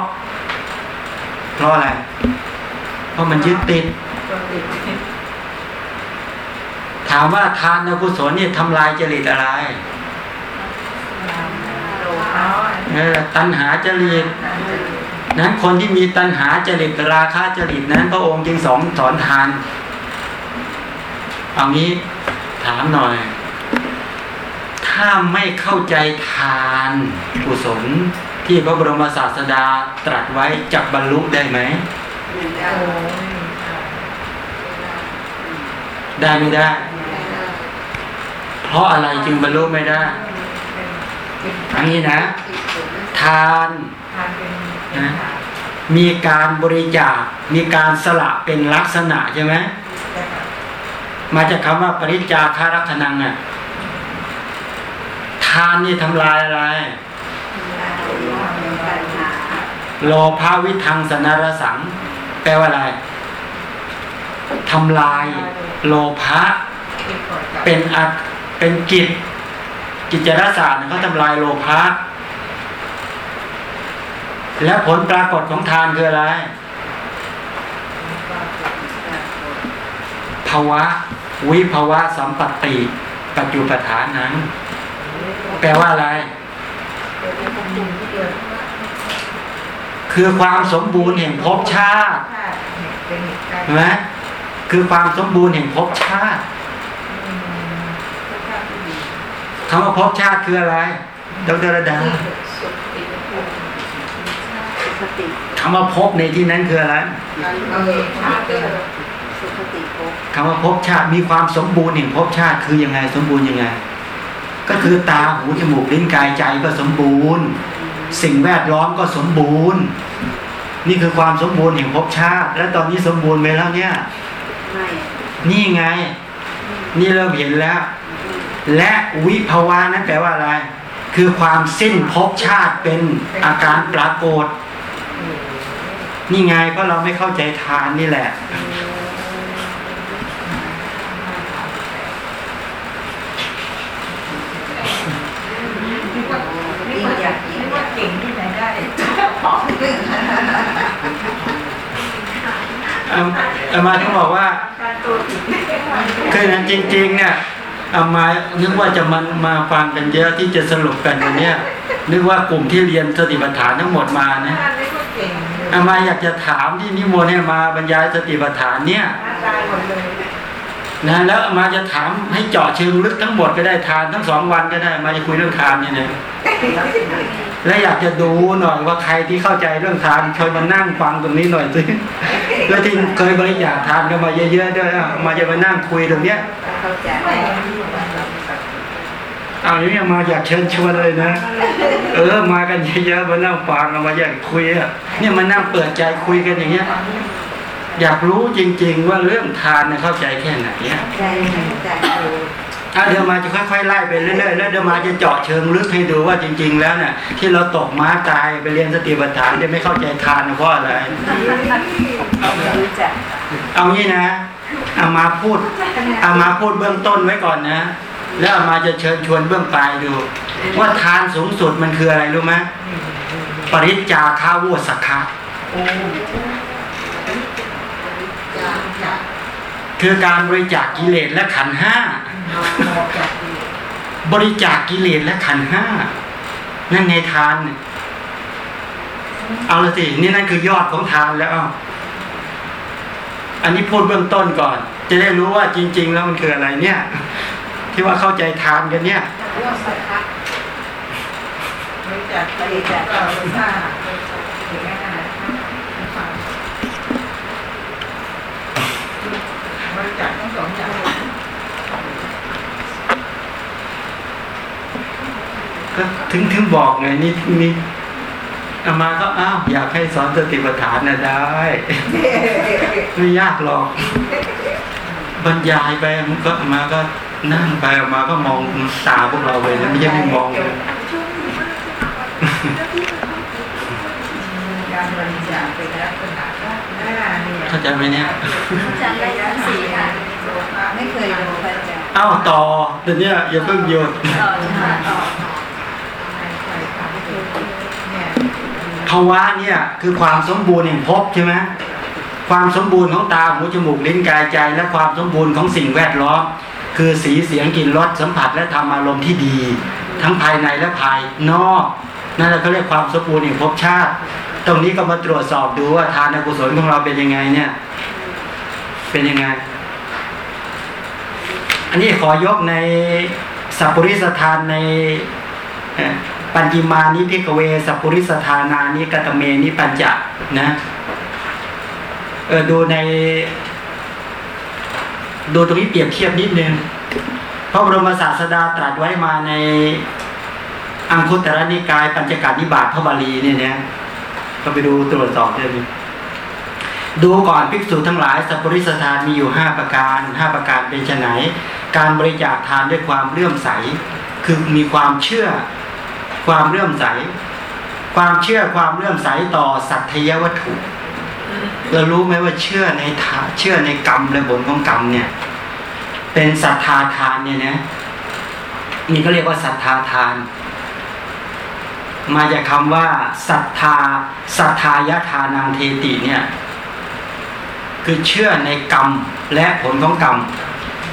Speaker 2: เพราะอะไร เพราะมันยึดติด ถามว่าทานกุศลเนี่ยทำลายจริตอะไร ตัณหาจริตนั้นคนที่มีตัณหาจริตราคะจริตนั้น พระองค์จึงสอนสอนทานเอางี้ถามหน่อย ถ้าไม่เข้าใจทานกุศลที่พระบรมศาสดาตรัสไว้จับบรรลุได้ไหมได้ไม่ได้ เพราะอะไรจึงบรรลุไม่ได้ อันนี้นะ ทานนะมีการบริจาค มีการสละเป็นลักษณะใช่ไหมมาจากคำว่าปริจาคารัคนังอะทานนี่ทำลายอะไรโลภาวิทังสนารสัง แปลว่าอะไรทำลาย โลภะเป็นอัตเป็นกิจ กิจรศาสตร์เขาทำลายโลภะแล้วผลปรากฏของทานคืออะไรภาวะ วิภาวะสัมปติ ปัจจุปฐานนั้น แปลว่าอะไร คือความสมบูรณ์แห่งภพชาติเห็นไหมคือความสมบูรณ์แห่งภพชาติ คำว่าภพชาติคืออะไรดรระดาคำว่าภพในที่นั้นคืออะไรคำว่าภพชาติมีความสมบูรณ์แห่งภพชาติคือยังไง สมบูรณ์ยังไง ก็คือตาหูจมูกลิ้นกายใจก็สมบูรณ์ สิ่งแวดล้อมก็สมบูรณ์ นี่คือความสมบูรณ์แห่งภพชาติ และตอนนี้สมบูรณ์ไหมแล้วเนี่ยนี่ไง นี่เริ่มเห็นแล้ว และวิภาวะนั้นแปลว่าอะไร คือความสิ้นภพชาติเป็นอาการปรากฏ นี่ไงเพราะเราไม่เข้าใจทานนี่แหละ เอาเอามาถึงบอกว่าคือนั้นจริง ๆ เนี่ย เอามานึกว่าจะมันมาฟังกันเยอะที่จะสรุปกันวันเนี้ยนึกว่ากลุ่มที่เรียนสติปัฏฐานทั้งหมดมานะเอามาอยากจะถามที่นิมนต์ให้มาบรรยายสติปัฏฐานเนี่ย นะแล้วมาจะถามให้เจาะเชิงลึกทั้งหมดก็ได้ทานทั้งสองวันก็ได้ มาจะคุยเรื่องทานเนี่ยนะและอยากจะดูหน่อยว่าใครที่เข้าใจเรื่องทานเคยมานั่งฟังตรงนี้หน่อยสิแล้วที่เคยบริจาคทานกันมาเยอะๆด้วยมาจะมานั่งคุยตรงเนี้ยเอาอย่างนี้มาอยากเชิญชวนเลยนะ เออมากันเยอะๆมานั่งฟังมาอยากคุยอะเนี่ยมานั่งเปิดใจคุยกันอย่างเงี้ย อยากรู้จริง ๆ ว่าเรื่องทานเนี่ยเข้าใจแค่ไหนเนี่ยถ้าเดี๋ยวมาจะค่อยๆไล่ไปเรื่อยๆแล้วเดี๋ยวมาจะเจาะเชิงลึกให้ดูว่าจริง ๆ แล้วเนี่ยที่เราตกม้าตายไปเรียนสติปัฏฐานจะไม่เข้าใจทานเพราะอะไรเอางี้นะเอามาพูดเอามาพูดเบื้องต้นไว้ก่อนนะ แล้วเอามาจะเชิญชวนเบื้องปลายดู ว่าทานสูงสุดมันคืออะไรรู้ไหมปริจจาคาวุสักขะ คือการบริจาคกิเลสและขันห้าบริจาคกิเลสและขันห้านั่นในทาน เอาละสินี่นั่นคือยอดของทานแล้ว อันนี้พูดเบื้องต้นก่อน จะได้รู้ว่าจริง ๆ แล้วมันคืออะไรเนี่ย ที่ว่าเข้าใจทานกันเนี่ย
Speaker 1: บริจาคบริจาคก็บริจาคถึงแม้ขนาดบริจาคทั้งสองอย่าง
Speaker 2: ก็ถึงถึงบอกไงนี่นี่อามาก็อ้าวอยากให้สอนสติปัฏฐานนะได้ ไม่ยากหรอก บรรยายไปมันก็อามาก็นั่งไปอามาก็มองตาพวกเราไปนะไม่ใช่ไม่มองเลย
Speaker 1: การบริจาคเป็นลักษณะหน้าเนี่ย
Speaker 2: เข้าใจไหมเนี่ย
Speaker 4: จำได้ทั้งสี่ค่ะ
Speaker 1: ไม่เคยดูพระอาจารย์
Speaker 2: อ้าวต่อเดี๋ยวนี้อย่าเพิ่งหยุด
Speaker 4: ต่อค่ะต่อ
Speaker 1: เนี่ย
Speaker 2: ภาวะเนี่ยคือความสมบูรณ์แห่งภพใช่ไหมความสมบูรณ์ของตาหูจมูกลิ้นกายใจ และความสมบูรณ์ของสิ่งแวดล้อม คือสีเสียงกลิ่นรสสัมผัสและธรรมอารมณ์ที่ดี ทั้งภายในและภายนอกนั่นแหละเขาเรียกความสมบูรณ์แห่งภพชาติ ตรงนี้ก็มาตรวจสอบดูว่าทานกุศลของเราเป็นยังไงเนี่ย เป็นยังไง อันนี้ขอยกในสัปปุริสทานใน ปัญจิมานิ ภิกขเวสัปปุริสทานานิกตมานิปัญจะนะเออดูในดูตรงนี้เปรียบเทียบนิดนึงพระบรมศาสดาตรัสไว้มาในอังคุตตรนิกาย ปัญจกนิบาตพระบาลีเนี่ยนะก็ไปดูตรวจสอบเรื่องนี้ดูก่อนภิกษุทั้งหลายสัพริสทานมีอยู่ห้าประการห้าประการเป็นไฉนการบริจาคทานด้วยความเลื่อมใส คือมีความเชื่อ ความเลื่อมใส ความเชื่อความเลื่อมใสต่อสัตยวัตถุเรารู้ไหมว่าเชื่อในทาเชื่อในกรรมและผลของกรรมเนี่ย เป็นศรัทธาทานเนี่ยนะนี่ก็เรียกว่าศรัทธาทาน มาจากคำว่าศรัทธาศรัทธายทานังเทติเนี่ย คือเชื่อในกรรมและผลของกรรม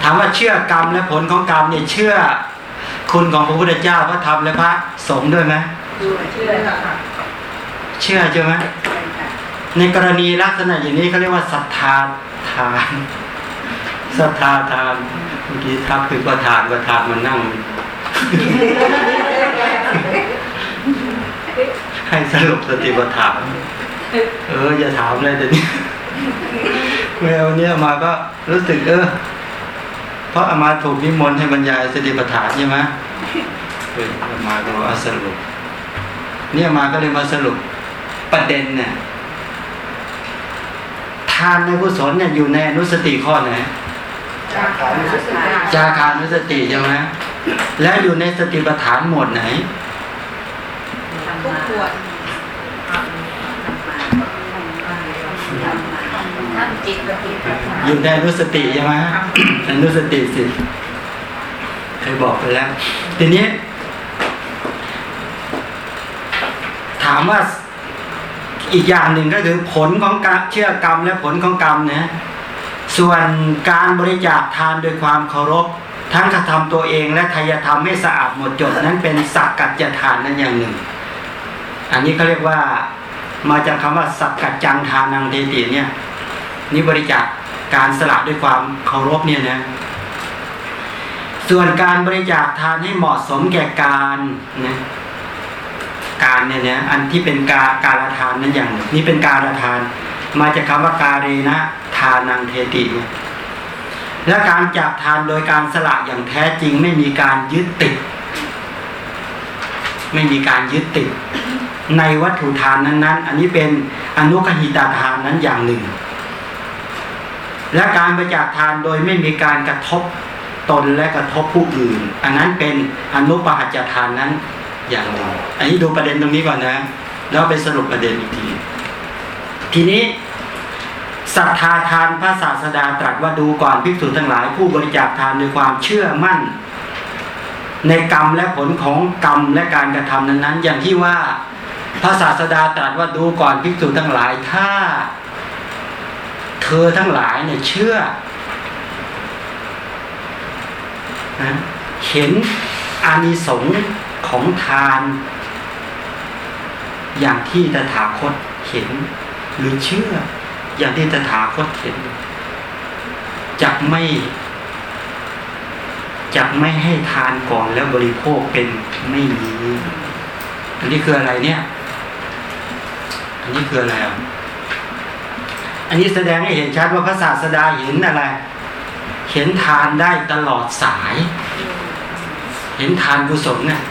Speaker 2: ถามว่าเชื่อกรรมและผลของกรรมเนี่ยเชื่อ คุณของพระพุทธเจ้าพระธรรมและพระสงฆ์ด้วยไหม
Speaker 1: ดูเชื่อค่ะ
Speaker 2: เชื่อใช่ไหมในกรณีลักษณะอย่างนี้เขาเรียกว่าศรัทธาทานศรัทธาทานเมื่อกี้ทักคือประธานประธานมันนั่ง ให้สรุปสติปัฏฐานเอออย่าถามเลยเดี๋ยวนี้แมวเนี้ยมาก็รู้สึกเออ เพราะอามาถูกนิมนต์ให้บรรยายสติปัฏฐานใช่ไหมเอออามาก็ว่าสรุปเนี่ยอามาก็เลยมาสรุปประเด็นเนี่ยทานในกุศลเนี่ยอยู่ในอนุสติข้อไหน
Speaker 1: จากขานุสติ
Speaker 2: จาคานุสติใช่ไหมแล้วอยู่ในสติปัฏฐานหมวดไหน
Speaker 1: ทุกขวด
Speaker 4: ทำจิตกับจิต
Speaker 2: อยู่ในอนุสติใช่ไหมอนุสติสิเคยบอกไปแล้ว ทีนี้ ถามว่าอีกอย่างหนึ่งก็คือผลของการเชื่อกรรมและผลของกรรมนะส่วนการบริจาคทานโดยความเคารพ ทั้งกระทำตัวเองและทายธรรมให้สะอาดหมดจดนั้นเป็นสักกัจจทานนั้นอย่างหนึ่ง อันนี้เขาเรียกว่ามาจากคำว่าสักกัจจังทานังเทติเนี่ย นี่บริจาคการสละด้วยความเคารพเนี่ยนะส่วนการบริจาคทานให้เหมาะสมแก่การนะการเนี่ยนะอันที่เป็นกาการทานนั้นอย่างนึ่งนี่เป็นการทาน มาจากคำว่าการเรนะทานังเทติเนี่ยและการจับทานโดยการสละอย่างแท้จริงไม่มีการยึดติด ไม่มีการยึดติด ในวัตถุทานนั้น ๆ อันนี้เป็นอนุคหิตาทานนั้นอย่างหนึ่ง และการบริจาคทานโดยไม่มีการกระทบตนและกระทบผู้อื่น อันนั้นเป็นอนุปหัจทานนั้นอย่างหนึ่งอันนี้ดูประเด็นตรงนี้ก่อนนะ แล้วไปสรุปประเด็นอีกที ทีนี้ศรัทธาทานพระศาสดาตรัสว่าดูก่อนภิกษุทั้งหลาย ผู้บริจาคทานด้วยความเชื่อมั่น ในกรรมและผลของกรรมและการกระทำนั้นๆ อย่างที่ว่าพระศาสดาตรัสว่าดูก่อนภิกษุทั้งหลายถ้า เธอทั้งหลายเนี่ยเชื่อนะเห็นอานิสงส์ของทาน อย่างที่ตถาคตเห็น หรือเชื่อ อย่างที่ตถาคตเห็นจะไม่จะไม่ให้ทานก่อนแล้วบริโภคเป็นไม่มีอันนี้คืออะไรเนี่ย อันนี้คืออะไรอะ อันนี้แสดงให้เห็นชัดว่าพระศาสดาเห็นอะไร เห็นทานได้ตลอดสาย เห็นทานกุศลเนี่ย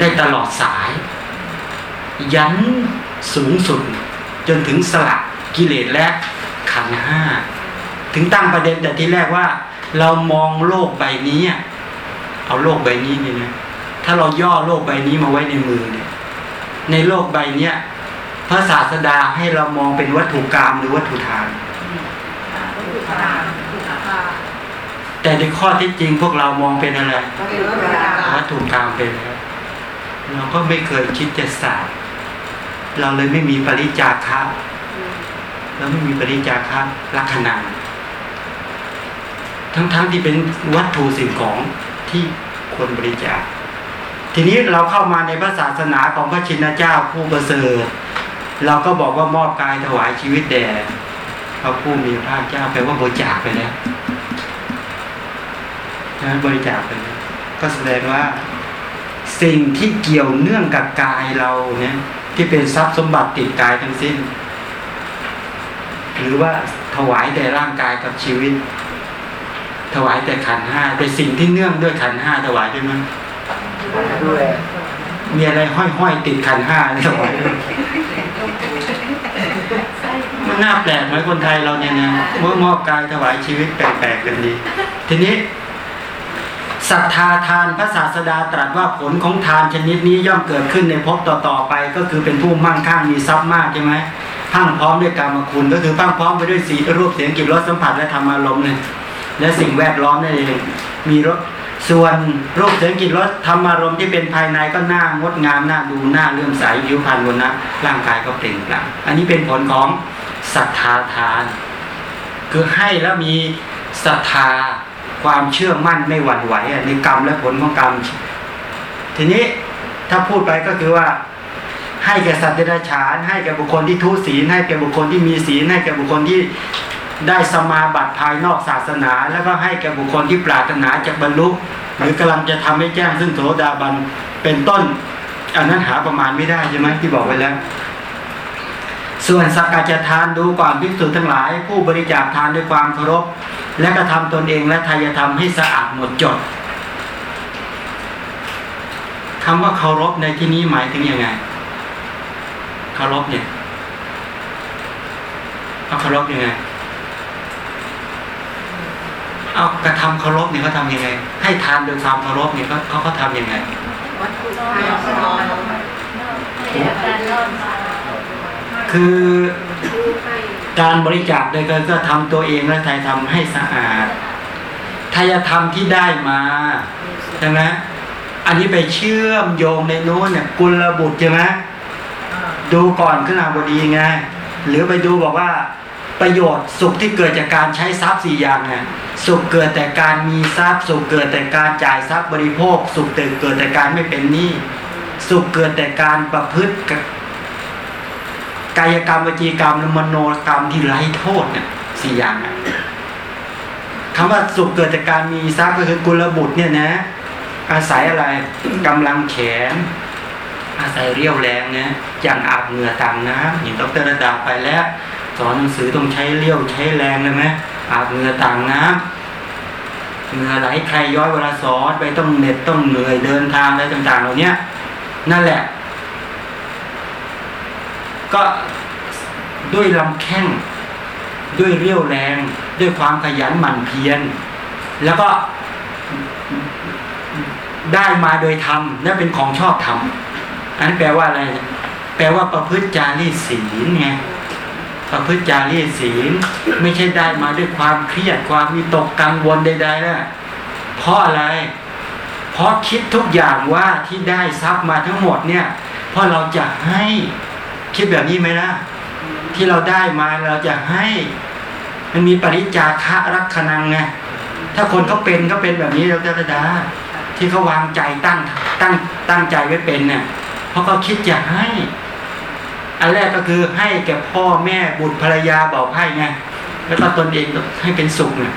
Speaker 2: ได้ตลอดสาย ยันสูงสุด จนถึงสละกิเลสและขันห้า ถึงตั้งประเด็นแต่ที่แรกว่า เรามองโลกใบนี้ เอาโลกใบนี้เนี่ยนะถ้าเราย่อโลกใบนี้มาไว้ในมือเนี่ยในโลกใบเนี้ย พระศาสดาให้เรามองเป็นวัตถุกรรมหรือวัตถุทาน แต่ในข้อที่จริงพวกเรามองเป็นอะไร วัตถุกรรมเป็นแล้วเราก็ไม่เคยคิดจะศาสตร์เราเลยไม่มีปริจาคะเราไม่มีปริจาคะลักษณะทั้งๆที่เป็นวัตถุสิ่งของที่ควรบริจาคทีนี้เราเข้ามาในพระศาสนาของพระชินเจ้าผู้ประเสริฐ เราก็บอกว่ามอบกายถวายชีวิตแด่พระผู้มีพระเจ้าแปลว่าบริจาคไปแล้วนะบริจาคไปแล้วก็แสดงว่าสิ่งที่เกี่ยวเนื่องกับกายเราเนี่ย ที่เป็นทรัพย์สมบัติติดกายทั้งสิ้น หรือว่าถวายแต่ร่างกายกับชีวิต ถวายแต่ขันธ์ห้าแต่สิ่งที่เนื่องด้วยขันธ์ห้าถวายด้วยมั้ย
Speaker 3: ดูแล
Speaker 2: มีอะไรห้อยๆติดขันธ์ห้าเนี่ยถวายด้วยมั นน่าแปลกไหมคนไทยเราเนี่ยนะเมื่อมอบกายถวายชีวิตแปลกๆกันดี ทีนี้ศรัทธาทานพระศาสดาตรัสว่าผลของทานชนิดนี้ย่อมเกิดขึ้นในภพต่อๆไป ก็คือเป็นผู้มั่งคั่งมีทรัพย์มากใช่ไหมพังพร้อมด้วยกรรมคุณก็คือพังพร้อมไปด้วยสีรูปเสียงกลิ่นรสสัมผัสและธรรมารมณ์เนี่ยและสิ่งแวดล้อมนั่นเองมีรสส่วนรูปเสียงกลิ่นรสธรรมารมณ์ที่เป็นภายในก็น่างดงามน่าดูน่าเลื่อมใสผิวพรรณวันนะร่างกายก็เปล่งปลั่งอันนี้เป็นผลของ ศรัทธาทาน คือให้แล้วมีศรัทธาความเชื่อมั่นไม่หวั่นไหวในกรรมและผลของกรรม ทีนี้ถ้าพูดไปก็คือว่า ให้แก่สัตว์เดรัจฉาน ให้แก่บุคคลที่ทุศีลให้แก่บุคคลที่มีศีลให้แก่บุคคลที่ได้สมาบัติภายนอกศาสนา แล้วก็ให้แก่บุคคลที่ปรารถนาจะบรรลุหรือกำลังจะทำให้แจ้งซึ่งโสดาบันเป็นต้น อันนั้นหาประมาณไม่ได้ใช่ไหมที่บอกไว้แล้ว ส่วนสักกาจะทานดูก่อนภิกษุทั้งหลาย ผู้บริจาคทานด้วยความเคารพ และกระทำตนเองและทายธรรมให้สะอาดหมดจดคำว่าเคารพในที่นี้หมายถึงยังไงเคารพเนี่ยเอาเคารพยังไงเอากระทำเคารพเนี่ยเขาทำยังไง ให้ทานโดยความเคารพเนี่ยเขาเขาเขาทำยังไง
Speaker 4: วัตถุทานนอนให้การนอนมา
Speaker 2: คือการบริจาคโดยการก็ทำตัวเองและทายทำให้สะอาดทายธรรมที่ได้มาใช่ไหมอันนี้ไปเชื่อมโยงในโน้นเนี่ยกุลบุตรใช่ไหมดูก่อนขึ้นอาบดีไงหรือไปดูบอกว่าประโยชน์สุขที่เกิดจากการใช้ทรัพย์สี่อย่างเนี่ยสุขเกิดแต่การมีทรัพย์ สุขเกิดแต่การจ่ายทรัพย์บริโภค สุขเกิดแต่การไม่เป็นหนี้สุขเกิดแต่การประพฤติ กายกรรมวจีกรรมและมโนกรรมที่ไร้โทษเนี่ยสี่อย่างอะคำว่าสุขเกิดจากการมีทรัพย์ก็คือกุลบุตรเนี่ยนะ อาศัยอะไรกำลังแขน อาศัยเรี่ยวแรงนะอย่างอาบเหงื่อต่างน้ำเห็นดรระดาไปแล้วสอนหนังสือต้องใช้เรี่ยวใช้แรงเลยไหมอาบเหงื่อต่างน้ำเหงื่อไหลใครย้อยเวลาสอนไปต้องเหน็ดต้องเหนื่อยเดินทางอะไรต่างๆเหล่านี้นั่นแหละ ก็ด้วยลำแข้งด้วยเรี่ยวแรง ด้วยความขยันหมั่นเพียรแล้วก็ได้มาโดยธรรมและเป็นของชอบธรรมอันนั้แปลว่าอะไร แปลว่าประพฤติจารีศีลไงประพฤติจารีศีล ไม่ใช่ได้มาด้วยความเครียดความมีตกกังวลใดๆนะเพราะอะไร เพราะคิดทุกอย่างว่าที่ได้ทรัพย์มาทั้งหมดเนี่ย เพราะเราจะให้ คิดแบบนี้ไหมล่ะที่เราได้มาเราจะให้ มันมีปริจาคะรักขนังไงถ้าคนเขาเป็นก็เป็นแบบนี้แล้วธรรมดาที่เขาวางใจตั้งตั้งตั้งใจไว้เป็นเนี่ยเพราะเขาคิดจะให้ อันแรกก็คือให้แก่พ่อแม่บุตรภรรยาบอกให้ไงแล้วก็ตนเองให้เป็นสุขเนี่ย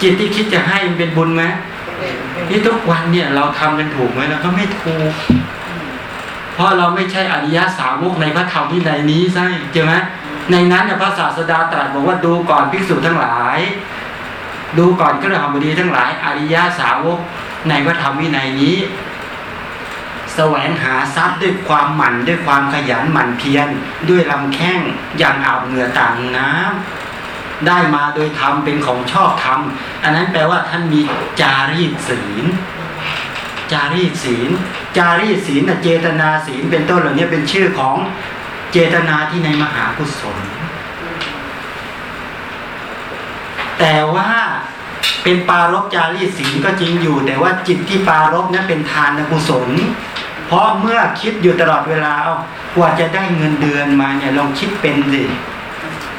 Speaker 2: จิตที่คิดจะให้มันเป็นบุญไหมนี่ทุกวันเนี่ยเราทำกันถูกไหมเราก็ไม่ถูก เพราะเราไม่ใช่อริยสาวกในพระธรรมวินัยนี้ใช่ใช่ไหมในนั้นเนี่ยพระศาสดาตรัสบอกว่าดูก่อนภิกษุทั้งหลาย ดูก่อนก็เลยทำบดีทั้งหลาย อริยสาวกในพระธรรมวินัยนี้แสวงหาทรัพย์ด้วยความหมั่นด้วยความขยันหมั่นเพียรด้วยลำแข้งอย่างอาบเหงื่อต่างน้ำได้มาโดยธรรมเป็นของชอบธรรม อันนั้นแปลว่าท่านมีจารีตศีล จารีตศีล จารีตศีลนะเจตนาศีลเป็นต้นเหล่านี้เป็นชื่อของเจตนาที่ในมหากุศล แต่ว่าเป็นปารบจารีตศีลก็จริงอยู่ แต่ว่าจิตที่ปารบนั้นเป็นทานกุศล เพราะเมื่อคิดอยู่ตลอดเวลาเอากว่าจะได้เงินเดือนมาเนี่ยลองคิดเป็นสิ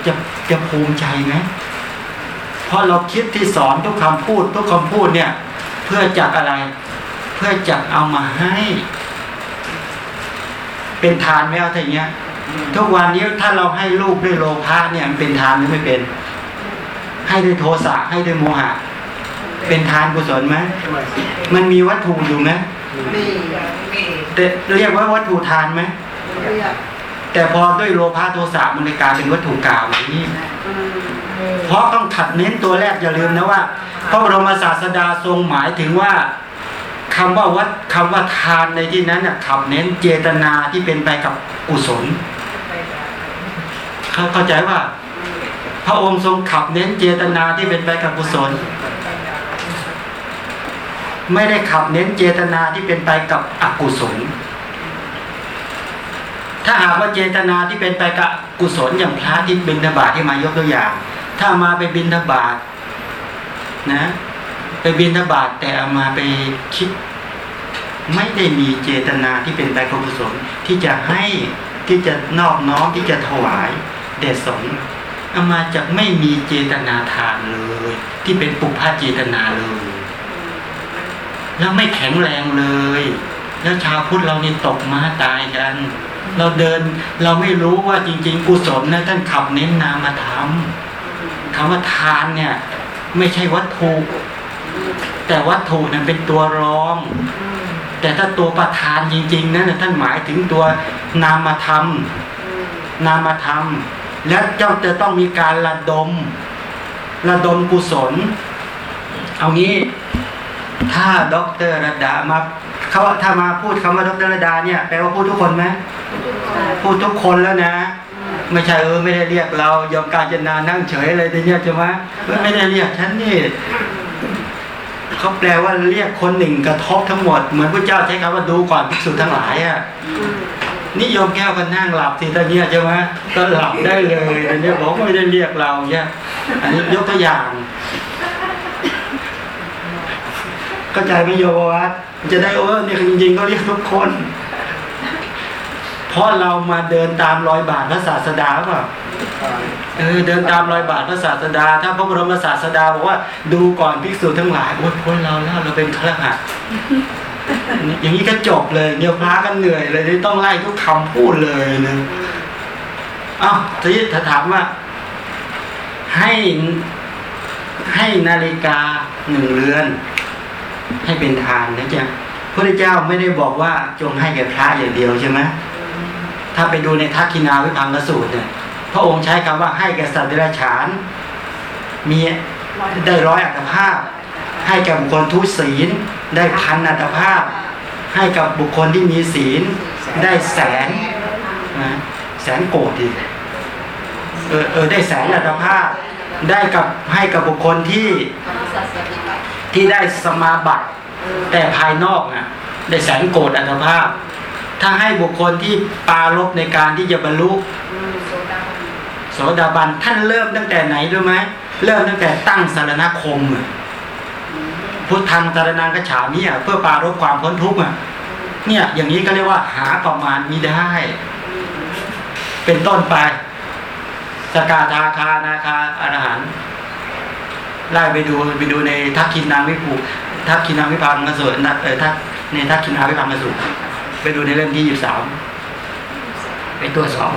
Speaker 2: จะจะภูมิใจไหมเพราะเราคิดที่สอนทุกคำพูดทุกคำพูดเนี่ย เพื่อจักอะไร พื่อจักเอามาให้ เป็นทานไหมเอาแต่เงี้ย ทุกวันนี้ถ้าเราให้ลูกด้วยโลภะเนี่ยมันเป็นทานหรือไม่เป็น ให้ด้วยโทสะให้ด้วยโมหะ เป็นทานกุศลไหม
Speaker 3: ด้วย
Speaker 2: มันมีวัตถุอยู่ไหม
Speaker 1: มีมี
Speaker 2: แต่เรียกว่าวัตถุทานไหม
Speaker 1: เรียก
Speaker 2: แต่พอด้วยโลภะโทสะมันเลยกลายเป็นวัตถุกล่าวอย่างนี้
Speaker 1: อืม
Speaker 2: เพราะต้องขัดเน้นตัวแรกอย่าลืมนะว่าพระบรมศาสดาทรงหมายถึงว่า คำว่าวัดคำว่าทานในที่นั้นน่ะขับเน้นเจตนาที่เป็นไปกับกุศลเขาเข้าใจว่า พระองค์ทรงขับเน้นเจตนาที่เป็นไปกับกุศล ไม่ได้ขับเน้นเจตนาที่เป็นไปกับอกุศล ถ้าหากว่าเจตนาที่เป็นไปกับอกุศลอย่างพระที่บินทบาทที่มายกตัวอย่าง ถ้ามาไปบินทบาทนะ ไปบินทบาทแต่เอามาไปคิด ไม่ได้มีเจตนาที่เป็นไปกับกุศลที่จะให้ที่จะนอบน้อมที่จะถวายแด่สงฆ์เอามาจะไม่มีเจตนาทานเลย ที่เป็นปุพพะเจตนาเลย แล้วไม่แข็งแรงเลย แล้วชาวพุทธเรานี่ตกมาตายกัน เราเดินเราไม่รู้ว่าจริง ๆ กุศลนะท่านขับเน้นนามธรรมคำว่าทานเนี่ย ไม่ใช่วัตถุ แต่วัตถุนั้นเป็นตัวรอง แต่ถ้าตัวประธานจริงๆนั้นน่ะท่านหมายถึงตัวนามธรรม นามธรรม และเจ้าจะต้องมีการระดม ระดมกุศล เอางี้ถ้าดอกเตอรระดามาเขาถ้ามาพูดคำว่าดอกเตอรระดาเนี่ยแปลว่าพูดทุกคนไหมพูดทุกคนแล้วนะไม่ใช่เออไม่ได้เรียกเรายอมการจนานั่งเฉยเลยทีเนี้ยใช่ไหมเออไม่ได้เรียกฉันนี่ เขาแปลว่าเรียกคนหนึ่งกระทบทั้งหมด เหมือนพระเจ้าใช้คำว่าดูก่อนภิกษุทั้งหลายอะนิยมแก้วก็นั่งหลับทีตอนเนี้ยใช่ไหมก็หลับได้เลยแต่เนี้ยบอกว่าไม่ได้เรียกเราเนี่ยอันนี้ยกตัวอย่างเข้าใจไหมโยมวัดจะได้เออเนี่ยจริงๆก็เรียกทุกคน เพราะเรามาเดินตามรอยบาทพระศาสดาเปล่าเออเดินตามรอยบาทพระศาสดา ถ้าพระบรมศาสดาบอกว่าดูก่อนภิกษุทั้งหลายโอ้ยพ้นเราแล้วเราเป็นฆราวาสอย่างนี้ก็จบเลยเนี่ยพระกันเหนื่อยเลยต้องไล่ทุกคำพูดเลยนะอ้าวทีนี้ถ้าถามว่า ให้ให้นาฬิกาหนึ่งเรือน ให้เป็นทานนะจ๊ะพระเจ้าไม่ได้บอกว่าจงให้แก่พระอย่างเดียวใช่ไหม ถ้าไปดูในทักขินาวิพังกสูตรเนี่ยพระองค์ใช้คำว่าให้แก่สัตว์เดรัจฉาน มีได้ร้อยอัตภาพ ให้แก่บุคคลทุศีล ได้พันอัตภาพ ให้กับบุคคลที่มีศีล ได้แสนนะแสนโกดอีกเออเออได้แสนอัตภาพ ได้กับให้กับบุคคลที่ที่ได้สมาบัติแต่ภายนอกนะได้แสนโกดอัตภาพ ถ้าให้บุคคลที่ปรารบในการที่จะบรรลุโสดาบันท่านเริ่มตั้งแต่ไหนรู้ไหมเริ่มตั้งแต่ตั้งสารณคมพุทธังสารนังกระฉามิอะเพื่อปรารบความพ้นทุกข์อะเนี่ยอย่างนี้ก็เรียกว่าหาประมาณมิได้ เป็นต้นไปสกาทาคานาคาอรหันไล่ไปดูไปดูในทักขินนางวิภูทักขินนางวิพังกสูตรนทักในทักขินาวิพังกสูตร ไปดูในเล่มที่ยี่สามไปตัวจสอบ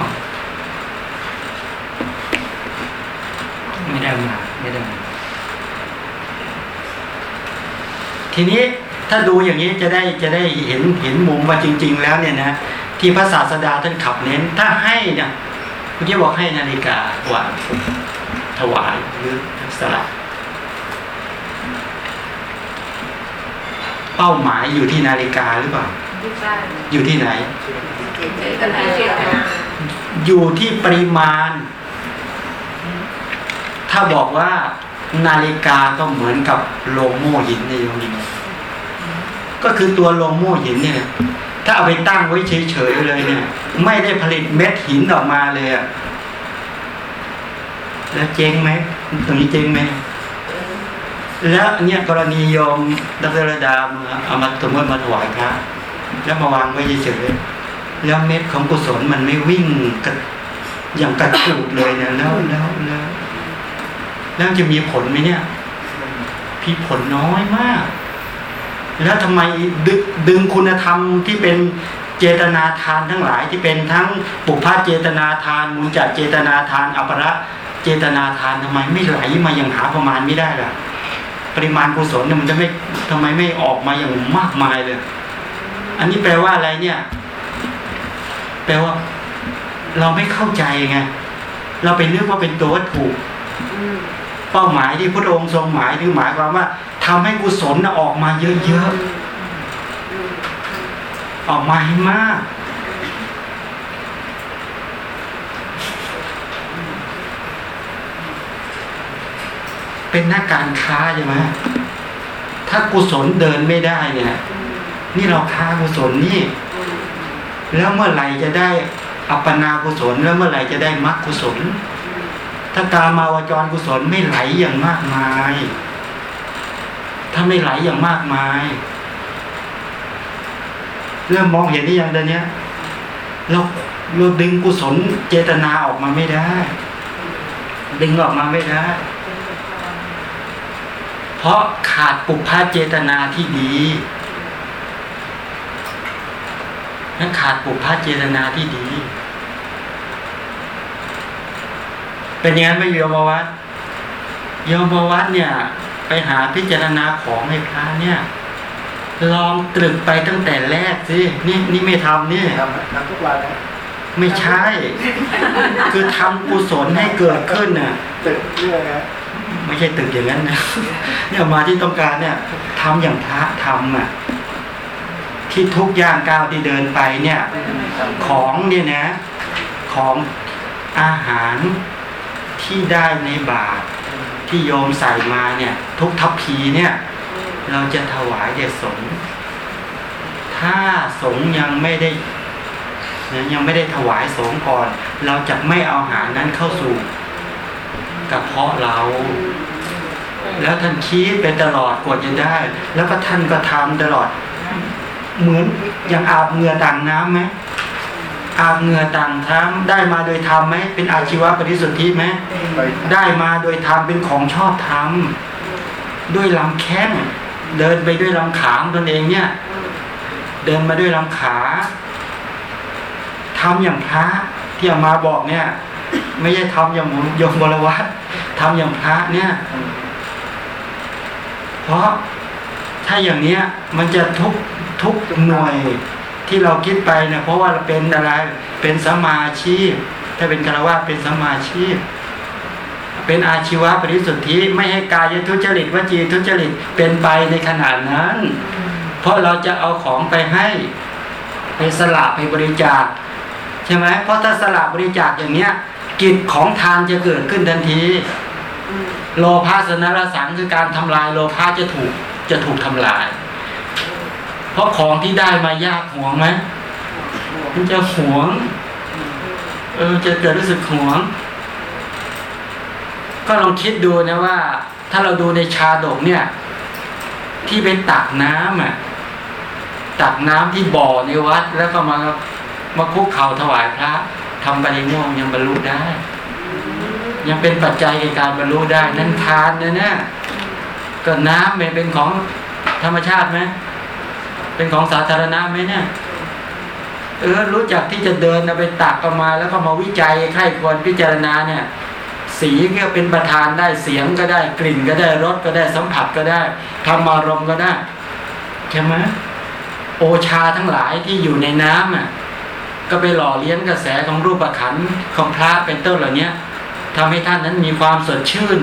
Speaker 2: ไม่ได้มาไม่ได้มาทีนี้ถ้าดูอย่างนี้จะได้จะได้เห็นเห็นมุมว่าจริง ๆ แล้วเนี่ยนะที่พระศาสดาท่านขับเน้น ถ้าให้เนี่ยเมื่อกี้บอกให้นาฬิกาวางถวายหรือสละเป้าหมายอยู่ที่นาฬิกาหรือเปล่า อยู่ที่ไหนอยู่ที่ปริมาณ ถ้าบอกว่านาฬิกาก็เหมือนกับโลงโม่หินในโยมก็คือตัวโลงโม่หินเนี่ย ถ้าเอาไปตั้งไว้เฉยๆเลยเนี่ย ไม่ได้ผลิตเม็ดหินออกมาเลยอะแล้วเจ๊งไหมตรงนี้เจ๊งไหมแล้วเนี่ยกรณีโยมดรระดามาเอามาสมมติมาถวายพระ แล้วมาวางไว้เฉยๆแล้วเม็ดของกุศลมันไม่วิ่งกระอย่างกระจูดเลยเนี่ยแล้วแล้วแล้วแล้วจะมีผลไหมเนี่ยพี่ผลน้อยมาก แล้วทำไมดึดึงคุณธรรมที่เป็นเจตนาทานทั้งหลายที่เป็นทั้งปุพพะเจตนาทานมูลจัดเจตนาทานอัประเจตนาทานทำไมไม่ไหลมาอย่างหาประมาณไม่ได้ล่ะ ปริมาณกุศลเนี่ยมันจะไม่ทำไมไม่ออกมาอย่างมากมายเลย อันนี้แปลว่าอะไรเนี่ย แปลว่า เราไม่เข้าใจไงเราไปนึกว่าเป็นตัววัตถุเป้าหมายที่พระองค์ทรงหมายถึงหมายความว่าทำให้กุศลออกมาเยอะๆออกมาให้มากเป็นหนักการค้าใช่ไหมถ้ากุศลเดินไม่ได้เนี่ย นี่เราค้ากุศลนี่ แล้วเมื่อไหร่จะได้อัปปนากุศล แล้วเมื่อไหร่จะได้มรรคกุศล ถ้ากามาวจรกุศลไม่ไหลอย่างมากมาย ถ้าไม่ไหลอย่างมากมาย เริ่มมองเห็นได้ยังเดี๋ยวนี้เราเราดึงกุศลเจตนาออกมาไม่ได้ ดึงออกมาไม่ได้ เพราะขาดปุพพะเจตนาที่ดี นั้นขาดปุพพะเจตนาที่ดี เป็นอย่างนั้นไหม่โยมวัดโยมวัดเนี่ย ไปหาพิจารณาของให้พระเนี่ย ลองตรึกไปตั้งแต่แรกสินี่นี่ไม่ทำนี่
Speaker 3: ทำทำทุกวันนะ
Speaker 2: ไม่ใช่ คือทำกุศลให้เกิดขึ้นน่ะ
Speaker 3: ตึกเรื่อยนะ
Speaker 2: ไม่ใช่ตึกอย่างนั้นนะเนี่ยมาที่ต้องการเนี่ยทำอย่างพระทำอะ ที่ทุกย่างก้าวที่เดินไปเนี่ย ของเนี่ยนะของอาหารที่ได้ในบาตรที่โยมใส่มาเนี่ย ทุกทัพพีเนี่ย เราจะถวายแด่สงฆ์ถ้าสงฆ์ยังไม่ได้นะยังไม่ได้ถวายสงฆ์ก่อน เราจะไม่เอาอาหารนั้นเข้าสู่กระเพาะเรา แล้วท่านคิดไปตลอดกว่าจะได้ แล้วก็ท่านก็ทำตลอด เหมือนอย่างอาบเหงื่อต่างน้ำไหมอาบเหงื่อต่างท้ำได้มาโดยธรรมไหมเป็นอาชีวะปฏิสุทธิไหม
Speaker 3: ไป
Speaker 2: ได้มาโดยธรรมเป็นของชอบธรรมด้วยลำแข้งเดินไปด้วยลำขาของตนเองเนี่ย เดินมาด้วยลำขาทำอย่างพระที่เอามาบอกเนี่ย ไม่ใช่ทำอย่างโยมบรวัตทำอย่างพระเนี่ย เพราะถ้าอย่างเนี้ยมันจะทุก ทุกหน่วยที่เราคิดไปเนี่ยเพราะว่าเราเป็นอะไรเป็นสมาชีพ ถ้าเป็นคารวะเป็นสมาชีพ เป็นอาชีวะปริสุทธิไม่ให้กายทุจริตวจีทุจริตเป็นไปในขนาดนั้น เพราะเราจะเอาของไปให้ไปสละไปบริจาคใช่ไหมเพราะถ้าสละบริจาคอย่างเนี้ยกิจของทานจะเกิดขึ้นทันที โลภะสนรสังคือการทำลายโลภะจะถูกจะถูกทำลาย เพราะของที่ได้มายากหวงไหมมันจะหวง เออจะเกิดรู้สึกหวง ก็ลองคิดดูนะว่า ถ้าเราดูในชาดกเนี่ย ที่เป็นตักน้ำอะตักน้ำที่บ่อในวัด แล้วก็มามาคุกเข่าถวายพระทำปริโมงยังบรรลุได้ ยังเป็นปัจจัยในการบรรลุได้ นั่นทานนะเนี่ยก็น้ำเป็นของธรรมชาติไหม เป็นของสาธารณะไหมเนี่ยเออรู้จักที่จะเดินไปตักออกมา แล้วก็มาวิจัยไข้ควรพิจารณาเนี่ย สีก็เป็นประธานได้เสียงก็ได้กลิ่นก็ได้รสก็ได้สัมผัสก็ได้ธรรมารมก็ได้ใช่ไหมโอชาทั้งหลายที่อยู่ในน้ำอะก็ไปหล่อเลี้ยงกระแสของรูปขันของพระเป็นต้นเหล่านี้ทำให้ท่านนั้นมีความสดชื่น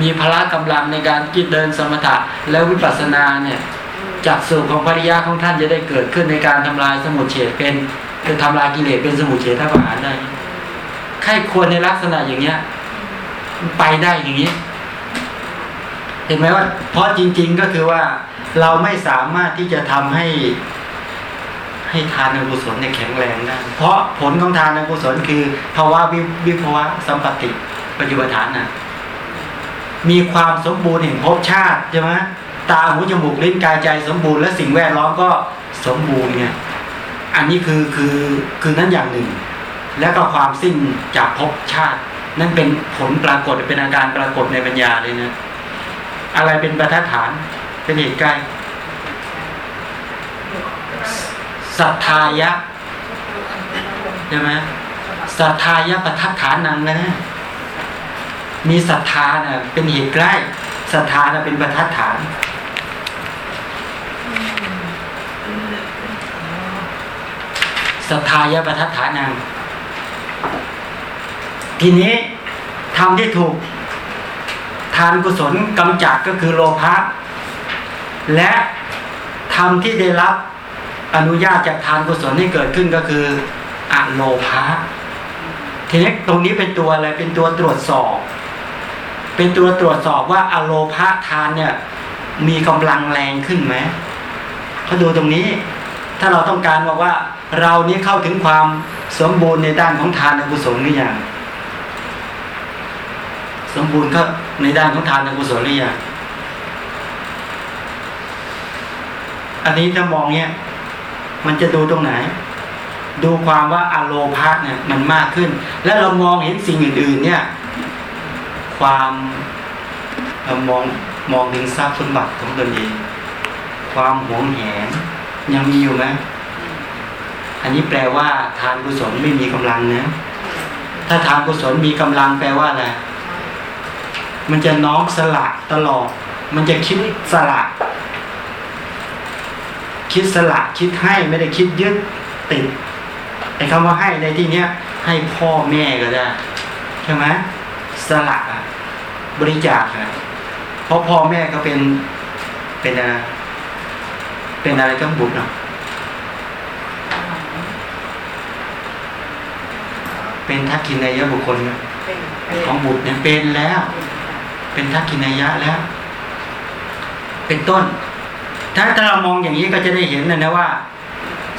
Speaker 2: มีพละกำลังในการกิจเดินสมถะและวิปัสสนาเนี่ย จากสูตรของปริยาของท่านจะได้เกิดขึ้นในการทำลายสมุทเฉดเป็นคือทำลายกิเลสเป็นสมุทเฉดทประหารได้ใครควรในลักษณะอย่างเนี้ย ไปได้อย่างนี้ เห็นไหมว่า เพราะจริง ๆก็คือว่าเราไม่สามารถที่จะทำให้ให้ทานกุศลเนี่ยแข็งแรงได้ เพราะผลของทานกุศลคือภาวะวิวิภาวะสัมปติปัจจุบันฐานน่ะมีความสมบูรณ์แห่งภพชาติใช่ไหม ตาหูจมูกลิ้นกายใจสมบูรณ์และสิ่งแวดล้อมก็สมบูรณ์เนี่ยอันนี้คือคือคือนั้นอย่างหนึ่ง แล้วก็ความสิ้นจากภพชาติ นั่นเป็นผลปรากฏเป็นอาการปรากฏในปัญญาเลยนะอะไรเป็นประทัดฐานเป็นเหตุใกล้ศรัทธายะใช่ไหมศรัทธายะประทัดฐานนังนะมีศรัทธาเนะ่ะเป็นเหตุใกล้ศรัทธาเนะ่ะเป็นประทัดฐาน ศรัทธายะปทัดฐานังทีนี้ทำที่ถูกทานกุศลกำจัดก็คือโลภะและทำที่ได้รับอนุญาตจากทานกุศลให้เกิดขึ้นก็คืออโลภะทีนี้ตรงนี้เป็นตัวอะไรเป็นตัวตรวจสอบ เป็นตัวตรวจสอบว่าอโลภะทานเนี่ย มีกำลังแรงขึ้นไหมเขาดูตรงนี้ ถ้าเราต้องการบอกว่าเรานี้เข้าถึงความสมบูรณ์ในด้านของทานกุศลหรือยังสมบูรณ์ก็ในด้านของทานกุศลหรือยังอันนี้ถ้ามองเนี่ยมันจะดูตรงไหน ดูความว่าอโลภะเนี่ยมันมากขึ้น แล้วเรามองเห็นสิ่งอื่น ๆ เนี่ย ความเรามองมองถึงทรัพย์สมบัติของตนเองความหวงแหน ยังมีอยู่ไหมอันนี้แปลว่า ทานกุศลไม่มีกำลังนะ ถ้าทานกุศลมีกำลังแปลว่าอะไรมันจะน้อมสละตลอด มันจะคิดสละ คิดสละคิดให้ไม่ได้คิดยึดติดไอ้คำว่าให้ในที่เนี้ย ให้พ่อแม่ก็ได้ใช่ไหมสละอะบริจาคอะเพราะพ่อแม่ก็เป็นเป็นอะไร เป็นอะไรก็บุตรเนาะเป็นทักขินายะบุคคลนะของบุตรเนี่ยเป็นแล้ว เป็นทักขินายะแล้ว เป็นต้น ถ้าถ้าเรามองอย่างนี้ก็จะได้เห็นนะนะว่า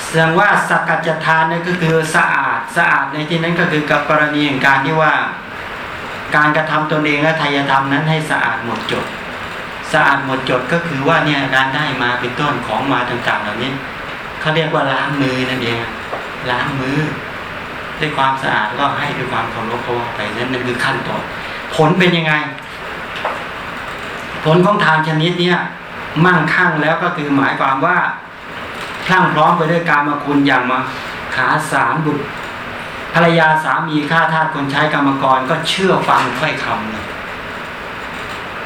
Speaker 2: แสดงว่าสักกัจจทานนั่นก็คือสะอาดสะอาดในที่นั้นก็คือกับกรณีแห่งการที่ว่า การกระทำตนเองและทายธรรมนั้นให้สะอาดหมดจด สะอาดหมดจดก็คือว่าเนี่ยการได้มาเป็นต้นของมาต่างๆเหล่านี้เขาเรียกว่าล้างมือนั่นเองล้างมือด้วยความสะอาดก็ให้ด้วยความเคารพเขาไปนั่นนั่นคือขั้นตอนผลเป็นยังไง ผลของทานชนิดเนี้ยมั่งคั่งแล้วก็คือหมายความว่าพรั่งพร้อมไปด้วยการมาคุณอย่างมาขาสามบุตรภรรยาสามีข้าทาสคนใช้กรรมกรก็เชื่อฟังถ้อยคำเลย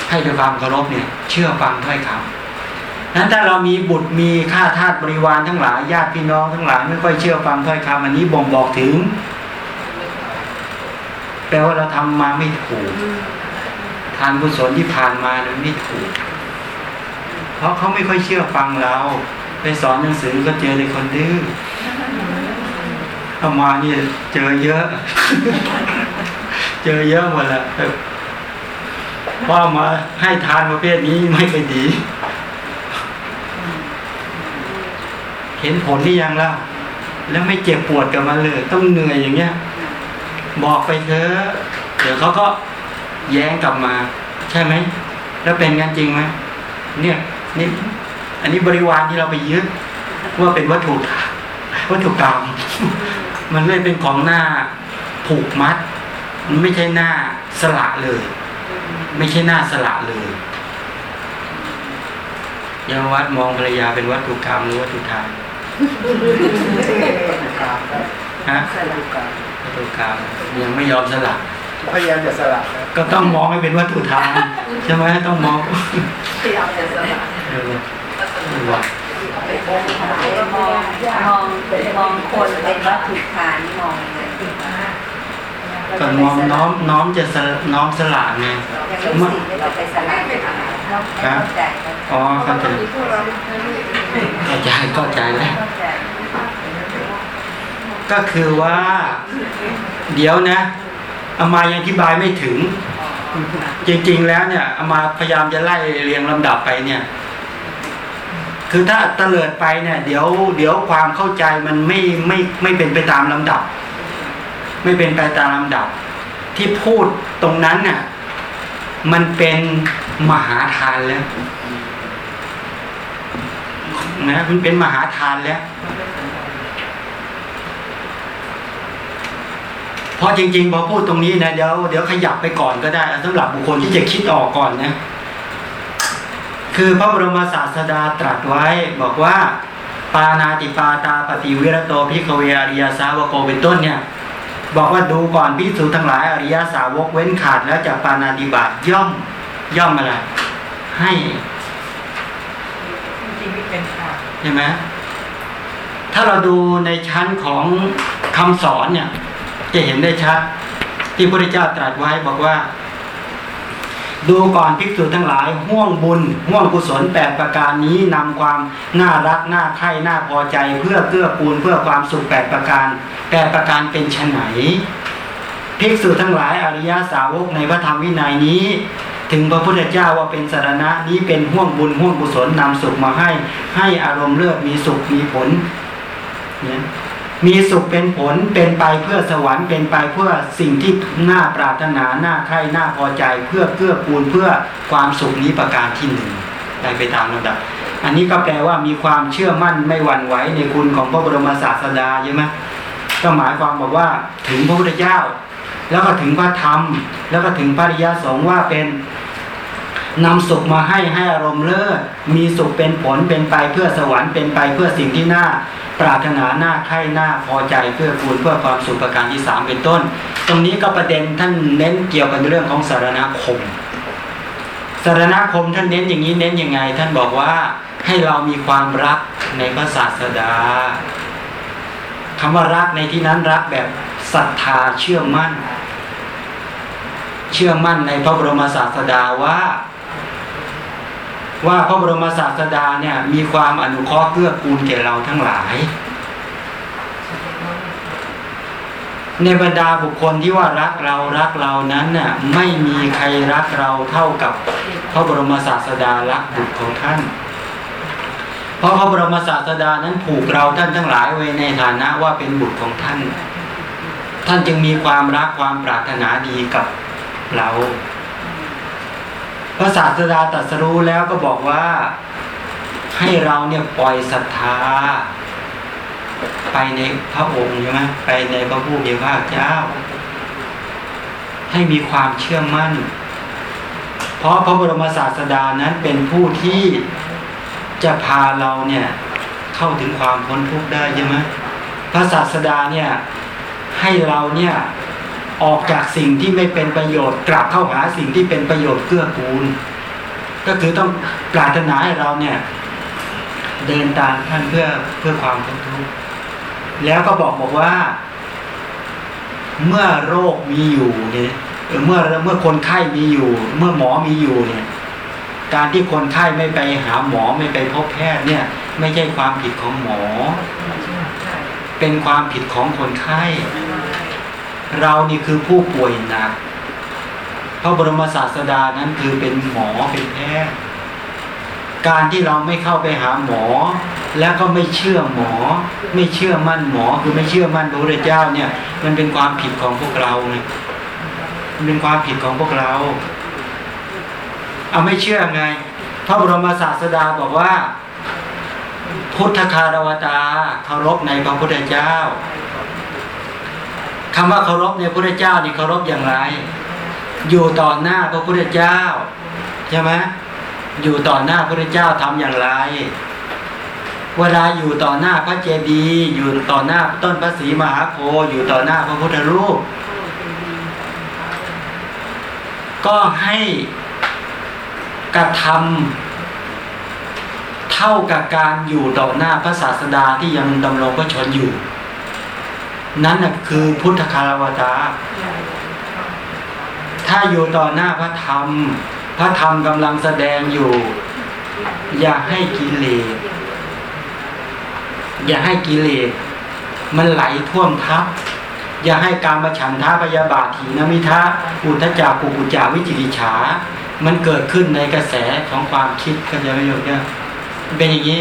Speaker 2: ให้ด้วยความเคารพเนี่ย เชื่อฟังถ้อยคำนั้นถ้าเรามีบุตรมีข้าทาสบริวารทั้งหลายญาติพี่น้องทั้งหลายไม่ค่อยเชื่อฟังถ้อยคำอันนี้บ่งบอกถึง แปลว่าเราทำมาไม่ถูกทานกุศลที่ผ่านมานั้นไม่ถูก เพราะเขาไม่ค่อยเชื่อฟังเรา ไปสอนหนังสือก็เจอในคนดื้อเอามาเนี่ยเจอเยอะ เจอเยอะหมดแหละ ว่ามาให้ทานประเภทนี้ไม่ไปอยดี เห็นผลที่ยังแล้ว แล้วไม่เจ็บปวดกับมันเลย ต้องเหนื่อยอย่างเงี้ย บอกไปเถอะเดี๋ยวเขาก็แย้งกลับมา ใช่ไหม แล้วเป็นงั้นจริงไหมเนี่ยนี่อันนี้บริวารที่เราไปยึดว่าเป็นวัตถุวัตถุกรรมมันเลยเป็นของหน้าผูกมัด มันไม่ใช่หน้าสละเลย ไม่ใช่หน้าสละเลยยาวัดมองภรรยาเป็นวัตถุกรรมหรือวัตถุทาน
Speaker 3: กลางครับ
Speaker 2: ฮะ
Speaker 3: กลาง
Speaker 2: วัตถุกรรมยังไม่ยอมสละ
Speaker 3: พยายามจะสลับนะ
Speaker 2: ก็ต้องมองให้เป็นวัตถุทานใช่ไหมต้องมอง
Speaker 1: พยายามจะสละ
Speaker 2: เออว่า
Speaker 1: มองมองมองคนเป็นวัตถุฐานมองยังไง
Speaker 2: ก็น้อมน้อมน้อมจะสละน้อมสละไง
Speaker 1: ยังไม่สิ่งที่เราไปสละไม่เข้าใจ
Speaker 2: อ๋อเข้าใจเข้าใจเข้าใจแล้ว
Speaker 1: เข้าใจ
Speaker 2: ก็คือว่า เดี๋ยวนะอามายังอธิบายไม่ถึง จริง ๆ แล้วเนี่ยอามาพยายามจะไล่เรียงลำดับไปเนี่ย คือถ้าเตลิดไปเนี่ย เดี๋ยว เดี๋ยวความเข้าใจมันไม่ไม่ไม่เป็นไปตามลำดับ ไม่เป็นไปตามลำดับ ที่พูดตรงนั้นเนี่ยมันเป็นมหาทานแล้วนะมันเป็นมหาทานแล้ว เพราะจริงๆพอพูดตรงนี้นะเดี๋ยวเดี๋ยวขยับไปก่อนก็ได้สำหรับบุคคลที่จะคิดออกก่อนนะ คือพระบรมศาสดาตรัสไว้บอกว่า ปาณาติปาตาปฏิวิรโต ภิกขเวอริยสาวโกเป็นต้นเนี่ย บอกว่าดูก่อนภิกษุทั้งหลายอริยสาวกเว้นขาดแล้วจากปาณาติบาตย่อมย่อมอะไรให้ใช่ไหมถ้าเราดูในชั้นของคำสอนเนี่ย จะเห็นได้ชัด ที่พระพุทธเจ้าตรัสไว้บอกว่า ดูก่อนภิกษุทั้งหลายห้วงบุญห่วงกุศลแปดประการนี้นำความน่ารักน่าใคร่น่าพอใจเพื่อเกื้อกูลเพื่อความสุขแปดประการแปดประการเป็นชนไหนภิกษุทั้งหลายอริยสาวกในพระธรรมวินัยนี้ ถึงพระพุทธเจ้าว่าเป็นสารณะนี้เป็นห่วงบุญห่วงกุศลนำสุขมาให้ ให้อารมณ์เลือดมีสุขมีผลเนี่ย มีสุขเป็นผลเป็นไปเพื่อสวรรค์เป็นไปเพื่อสิ่งที่น่าปรารถนาน่าใคร่น่าพอใจ เพื่อเกื้อกูลเพื่อความสุขนี้ประการที่หนึ่งได้ไปตามลำดับ อันนี้ก็แปลว่ามีความเชื่อมั่นไม่หวั่นไหวในคุณของพระบรมศาสดาใช่ไหมก็หมายความบอกว่าถึงพระพุทธเจ้า แล้วก็ถึงพระธรรม แล้วก็ถึงพระริยสงฆ์ว่าเป็น นำสุขมาให้ให้อารมณ์เลิศมีสุขเป็นผลเป็นไปเพื่อสวรรค์เป็นไปเพื่อสิ่งที่น่า ปรารถนาหน้าใคร่หน้าพอใจเพื่อคูณเพื่อความสุขประการที่สามเป็นต้น ตรงนี้ก็ประเด็นท่านเน้นเกี่ยวกับเรื่องของสารณคม สารณคมท่านเน้นอย่างนี้เน้นยังไง ท่านบอกว่าให้เรามีความรักในพระศาสดาคำว่ารักในที่นั้นรักแบบศรัทธาเชื่อมั่น เชื่อมั่นในพระบรมศาสดาว่า ว่าพระบรมศาสดาเนี่ยมีความอนุเคราะห์เกื้อกูลแก่เราทั้งหลาย ในบรรดาบุคคลที่ว่ารักเรารักเรานั้นน่ะไม่มีใครรักเราเท่ากับพระบรมศาสดารักบุตรของท่าน เพราะพระบรมศาสดานั้นผูกเราท่านทั้งหลายไว้ในฐานะว่าเป็นบุตรของท่าน ท่านจึงมีความรักความปรารถนาดีกับเรา พระศาสดาตรัสรู้แล้วก็บอกว่าให้เราเนี่ยปล่อยศรัทธา ไปในพระองค์ใช่ไหมไปในพระผู้มีพระเจ้า ให้มีความเชื่อมั่น เพราะพระบรมศาสดานั้นเป็นผู้ที่จะพาเราเนี่ยเข้าถึงความพ้นทุกข์ได้ใช่ไหมพระศาสดาเนี่ยให้เราเนี่ย ออกจากสิ่งที่ไม่เป็นประโยชน์กลับเข้าหาสิ่งที่เป็นประโยชน์เกื้อกูล ก็คือต้องปรารถนาให้เราเนี่ย เดินตามท่านเพื่อเพื่อความพ้นทุกข์แล้วก็บอกบอกว่า เมื่อโรคมีอยู่เนี่ยเออเมื่อเมื่อคนไข้มีอยู่ เมื่อหมอมีอยู่เนี่ย การที่คนไข้ไม่ไปหาหมอไม่ไปพบแพทย์เนี่ย ไม่ใช่ความผิดของหมอ เป็นความผิดของคนไข้ เรานี่คือผู้ป่วยหนักพระบรมศาสดานั้นคือเป็นหมอเป็นแพทย์การที่เราไม่เข้าไปหาหมอ แล้วก็ไม่เชื่อหมอ ไม่เชื่อมั่นหมอคือไม่เชื่อมั่นพระพุทธเจ้าเนี่ย มันเป็นความผิดของพวกเราไงมันเป็นความผิดของพวกเราเอาไม่เชื่อไง พระบรมศาสดาบอกว่า พุทธคารวตาเคารพในพระพุทธเจ้า คำว่าเคารพในพระพุทธเจ้านี่เคารพอย่างไร อยู่ต่อหน้าพระพุทธเจ้าใช่ไหมอยู่ต่อหน้าพระพุทธเจ้าทำอย่างไร เวลาอยู่ต่อหน้าพระเจดีย์อยู่ต่อหน้าต้นพระศรีมหาโพธิ์อยู่ต่อหน้าพระพุทธรูป ก็ให้กระทำเท่ากับการอยู่ต่อหน้าพระศาสดาที่ยังดำรงพระชนอยู่ นั่นนะคือพุทธคารวตา ถ้าอยู่ต่อหน้าพระธรรม พระธรรมกำลังแสดงอยู่ อย่าให้กิเลสอย่าให้กิเลสมันไหลท่วมทับ อย่าให้การมาฉันทาพยาบาทถีนมิทะอุทจักกุกุจาวิจิกิจฉา มันเกิดขึ้นในกระแสของความคิดกันจะไม่ยกเนี่ยเป็นอย่างนี้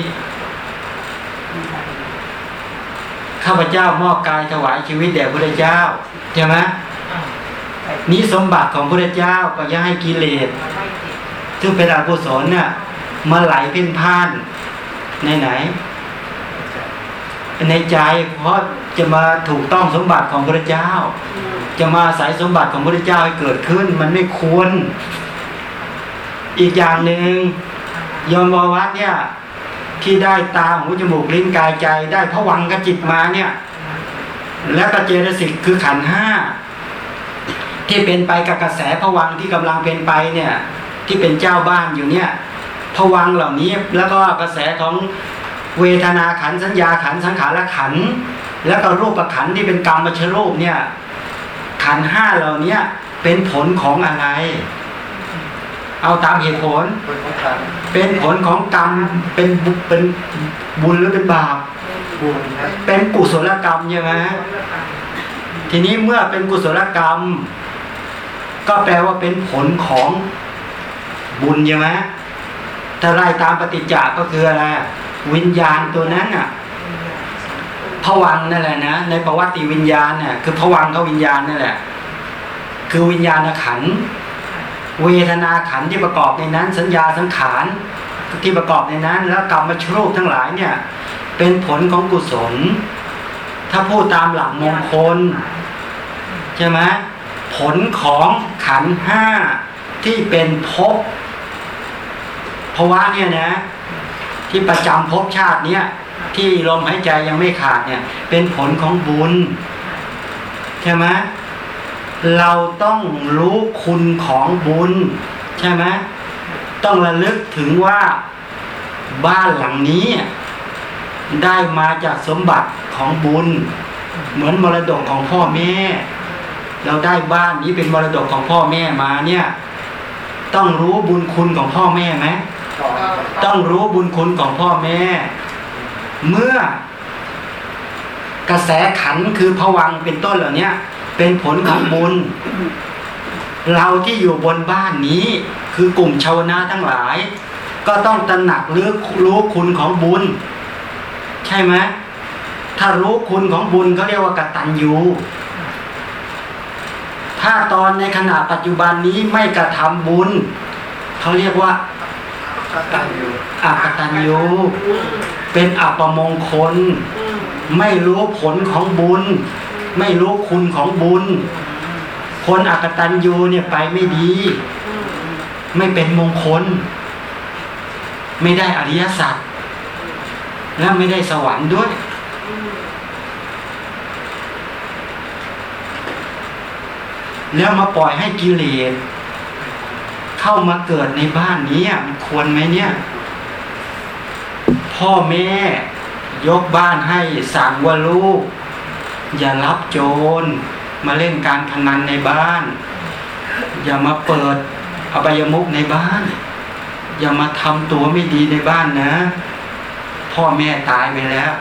Speaker 2: ข้าพเจ้ามอบกายถวายชีวิตแด่พระเจ้าใช่ไหมนี้สมบัติของพระเจ้าก็ย่าให้กิเลสซึ่งเป็นอกุศลเนี่ยมาไหลเพ่นพ่านในไหน ในใจเพราะจะมาถูกต้องสมบัติของพระเจ้า จะมาอายสมบัติของพระเจ้าให้เกิดขึ้น มันไม่ควร อีกอย่างหนึ่งยอมววัดเนี่ย ที่ได้ตาหูจมูกลิ้นกายใจได้พวังกับจิตมาเนี่ยและกเจตสิกคือขันห้าที่เป็นไปกับกระแสพวังที่กำลังเป็นไปเนี่ย ที่เป็นเจ้าบ้านอยู่เนี่ยพวังเหล่านี้แล้วก็กระแสของเวทนาขันสัญญาขันสังขารขัน แล้วก็รูปขันที่เป็นกรรมชรูปเนี่ยขันห้าเหล่านี้เป็นผลของอะไร เอาตามเหตุผล เป็นผลของกรรมเป็นบุเป็นบุญหรือเป็นบาป
Speaker 3: บุญนะ
Speaker 2: เป็นกุศลกรรมใช่ไหมทีนี้เมื่อเป็นกุศลกรรม ก็แปลว่าเป็นผลของบุญใช่ไหมถ้าไล่ตามปฏิจจาก็คืออะไรวิญญาณตัวนั้นอะผวังนั่นแหละนะในประวัติวิญญาณเนี่ยคือผวังเขาวิญญาณนั่นแหละ คือวิญญาณขันธ์ เวทนาขันที่ประกอบในนั้น สัญญาสังขารที่ประกอบในนั้น แล้วกรรมชรูปทั้งหลายเนี่ย เป็นผลของกุศล ถ้าพูดตามหลักมงคลใช่ไหมผลของขันห้าที่เป็นภพภาวะเนี่ยนะ ที่ประจำภพชาติเนี่ยที่ลมหายใจยังไม่ขาดเนี่ย เป็นผลของบุญใช่ไหม เราต้องรู้คุณของบุญ ใช่ไหมต้องระลึกถึงว่าบ้านหลังนี้ ได้มาจากสมบัติของบุญ เหมือนมรดกของพ่อแม่ เราได้บ้านนี้เป็นมรดกของพ่อแม่มาเนี่ย ต้องรู้บุญคุณของพ่อแม่ไหม
Speaker 3: ต่อ
Speaker 2: ต้องรู้บุญคุณของพ่อแม่ เมื่อกระแสขันธ์คือผวังค์เป็นต้นเหล่านี้ เป็นผลของบุญ เราที่อยู่บนบ้านนี้ คือกลุ่มชาวนาทั้งหลาย ก็ต้องตระหนักหรือรู้คุณของบุญ ใช่ไหมถ้ารู้คุณของบุญเขาเรียกว่ากตัญญูถ้าตอนในขณะปัจจุบันนี้ไม่กระทำบุญเขาเรียกว่า
Speaker 3: ตั้งอยู่
Speaker 2: อากตัญญูเป็นอัปมงคล ไม่รู้ผลของบุญ ไม่รู้คุณของบุญ คนอากตัญญูเนี่ยไปไม่ดี ไม่เป็นมงคล ไม่ได้อริยสัจและไม่ได้สวรรค์ด้วย แล้วมาปล่อยให้กิเลสเข้ามาเกิดในบ้านนี้มันควรไหมเนี่ย พ่อแม่ยกบ้านให้สั่งว่าลูก อย่ารับโจร มาเล่นการพนันในบ้าน อย่ามาเปิดอบายมุกในบ้าน อย่ามาทำตัวไม่ดีในบ้านนะ พ่อแม่ตายไปแล้ว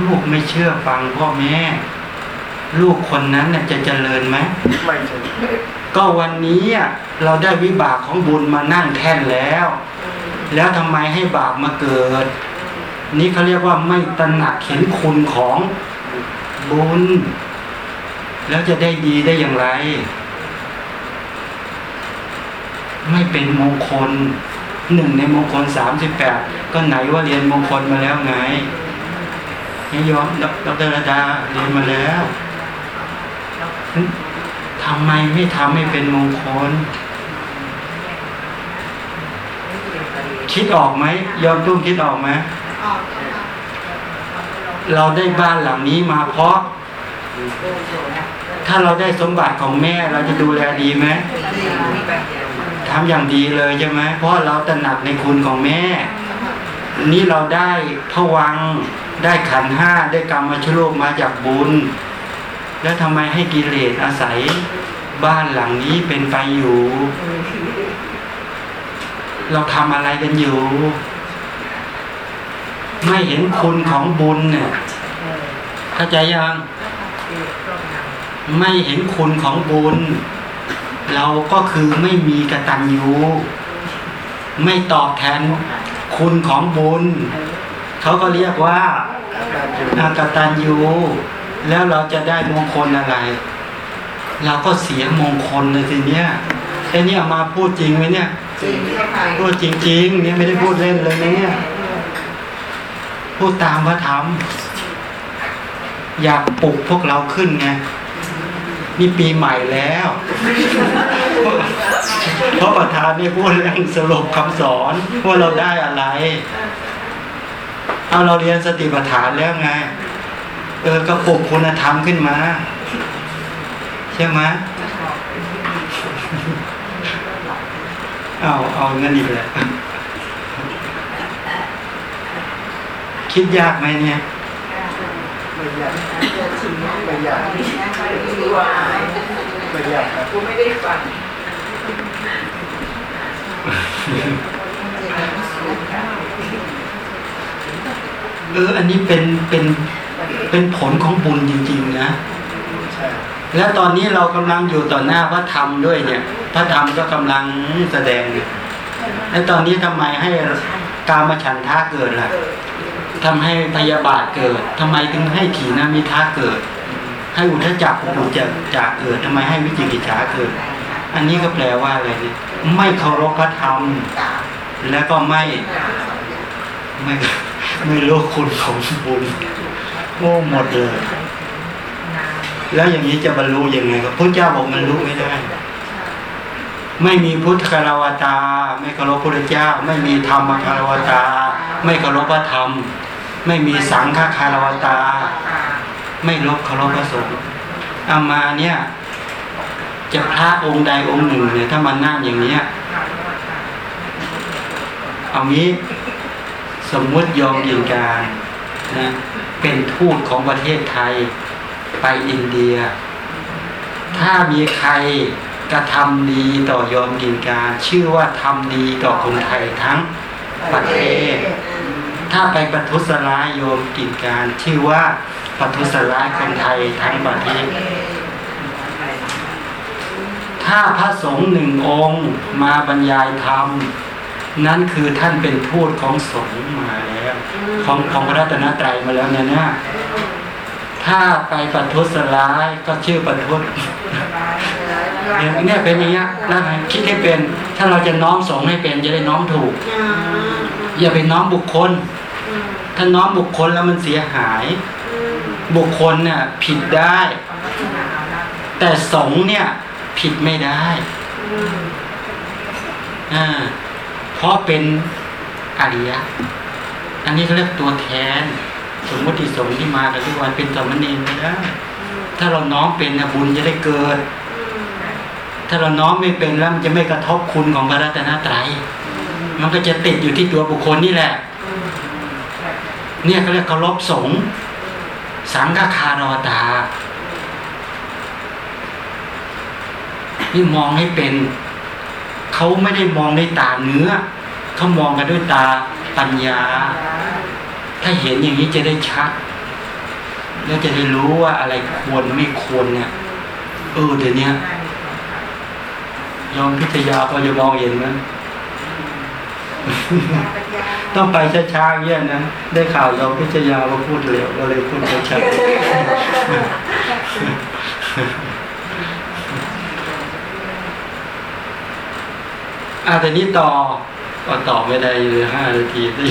Speaker 2: ลูกไม่เชื่อฟังพ่อแม่ ลูกคนนั้นน่ะจะเจริญไหม
Speaker 3: ไม่ใช่
Speaker 2: ก็วันนี้อะเราได้วิบากของบุญมานั่งแท่นแล้ว แล้วทำไมให้บาปมาเกิด นี่เขาเรียกว่าไม่ตระหนักเห็นคุณของบุญ แล้วจะได้ดีได้อย่างไร ไม่เป็นมงคลหนึ่งในมงคลสามสิบแปดก็ไหนว่าเรียนมงคลมาแล้วไงยอมดรรดาเรียนมาแล้วทำไมไม่ทำให้เป็นมงคล คิดออกไหมยอมตุ้มคิดออกไหม เราได้บ้านหลังนี้มาเพราะ ถ้าเราได้สมบัติของแม่เราจะดูแลดีไหมทำอย่างดีเลยใช่ไหมเพราะเราตระหนักในคุณของแม่ นี่เราได้พวังได้ขันห้าได้กรรมชโลกมาจากบุญ แล้วทำไมให้กิเลสอาศัยบ้านหลังนี้เป็นไปอยู่ เราทำอะไรกันอยู่ ไม่เห็นคุณของบุญเนี่ยเข้าใจยังไม่เห็นคุณของบุญ เราก็คือไม่มีกตัญญูไม่ตอบแทนคุณของบุญเขาก็เรียกว่าอากตัญญูแล้วเราจะได้มงคลอะไร เราก็เสียมงคลเลยทีเนี้ยไอ้เนี่ยมาพูดจริงไหมเนี่ย
Speaker 1: จริงเจ้าค่ะ
Speaker 2: พูดจริงๆเนี่ยไม่ได้พูดเล่นเลยนะเนี่ย พูดตามพระธรรม อยากปลุกพวกเราขึ้นไงนี่ปีใหม่แล้ว เพราะประธานนี่พูดเรื่องสรุปคำสอนว่าเราได้อะไร เอาเราเรียนสติปัฏฐานแล้วไง เออก็ปลุกคุณธรรมขึ้นมา ใช่ไหมเอาเอาเงินอีกแล้ว คิดยากไหมเนี่ย
Speaker 3: ไม่ยากไม่ยากไม่ยากครับ
Speaker 1: กูไม่ได้ฝัน
Speaker 2: เอออันนี้เป็นเป็นเป็นผลของบุญจริงๆนะ
Speaker 3: ใช่
Speaker 2: แล้วตอนนี้เรากำลังอยู่ต่อหน้าพระธรรมด้วยเนี่ย พระธรรมก็กำลังแสดงอยู่แล้วตอนนี้ทำไมให้กามฉันทะเกิดล่ะ ทำให้พยาบาทเกิดทำไมถึงให้ขีนามิทะเกิด ให้อุทจักอุจจักเกิดทำไมให้วิจิกิจฉาเกิด อันนี้ก็แปลว่าอะไรนี่ไม่เคารพพระธรรม แล้วก็ไม่ไม่ไม่รู้คุณของบุญโง่หมดเลย แล้วอย่างนี้จะบรรลุยังไงครับพระเจ้าบอกมันรู้ไม่ได้ ไม่มีพุทธคารวตา ไม่เคารพพระเจ้า ไม่มีธรรมคารวตา ไม่เคารพพระธรรม ไม่มีสังฆคารวตา ไม่ลบเคารพพระสงฆ์อามาเนี่ยจะพระองค์ใดองค์หนึ่งเนี่ยถ้ามานั่งอย่างเนี้ยเอางี้สมมุติยอมยิงการนะเป็นทูตของประเทศไทยไปอินเดีย ถ้ามีใครกระทำดีต่อยอมกินการ ชื่อว่าทำดีต่อคนไทยทั้งประเทศ ถ้าไปประทุษร้ายโยมกินการชื่อว่าประทุษร้ายคนไทยทั้งประเทศถ้าพระสงฆ์หนึ่งองค์มาบรรยายธรรม นั่นคือท่านเป็นทูตของสงฆ์มาแล้ว ของของพระรัตนตรัยมาแล้วเนี่ยนะถ้าไปประทุษร้ายก็ชื่อประทุษอย่างเนี้ยเป็นอย่างเงี้ยแล้วไงคิดให้เป็น ถ้าเราจะน้อมสงฆ์ให้เป็นจะได้น้อมถูก อย่าไปน้อมบุคคล ถ้าน้อมบุคคลแล้วมันเสียหาย บุคคลเนี่ยผิดได้ แต่สงฆ์เนี่ยผิดไม่ได้อ่าเพราะเป็นอริยะอันนี้เขาเรียกตัวแทน สมมติสงฆ์ที่มากันทุกวันเป็นสามเณรก็ได้ถ้าเราน้อมเป็นนะบุญจะได้เกิด ถ้าเราน้อมไม่เป็นแล้วมันจะไม่กระทบคุณของพระรัตนตรัยมันก็จะติดอยู่ที่ตัวบุคคลนี่แหละ เนี่ยเขาเรียกเคารพสงฆ์สังฆคารวตานี่มองให้เป็น เขาไม่ได้มองด้วยตาเนื้อ เขามองกันด้วยตาปัญญา ถ้าเห็นอย่างนี้จะได้ชัด แล้วจะได้รู้ว่าอะไรควรไม่ควรเนี่ย เออเดี๋ยวนี้ยอมพิทยาพอจะมองเห็นไหม ต้องไปช้าๆเงี้ยนะ ได้ข่าวยอมพิทยามาพูดเร็วก็เลยพูดช้าๆอาแต่นี้ต่อก็ต่อไม่ได้เลยห้านาทีสิ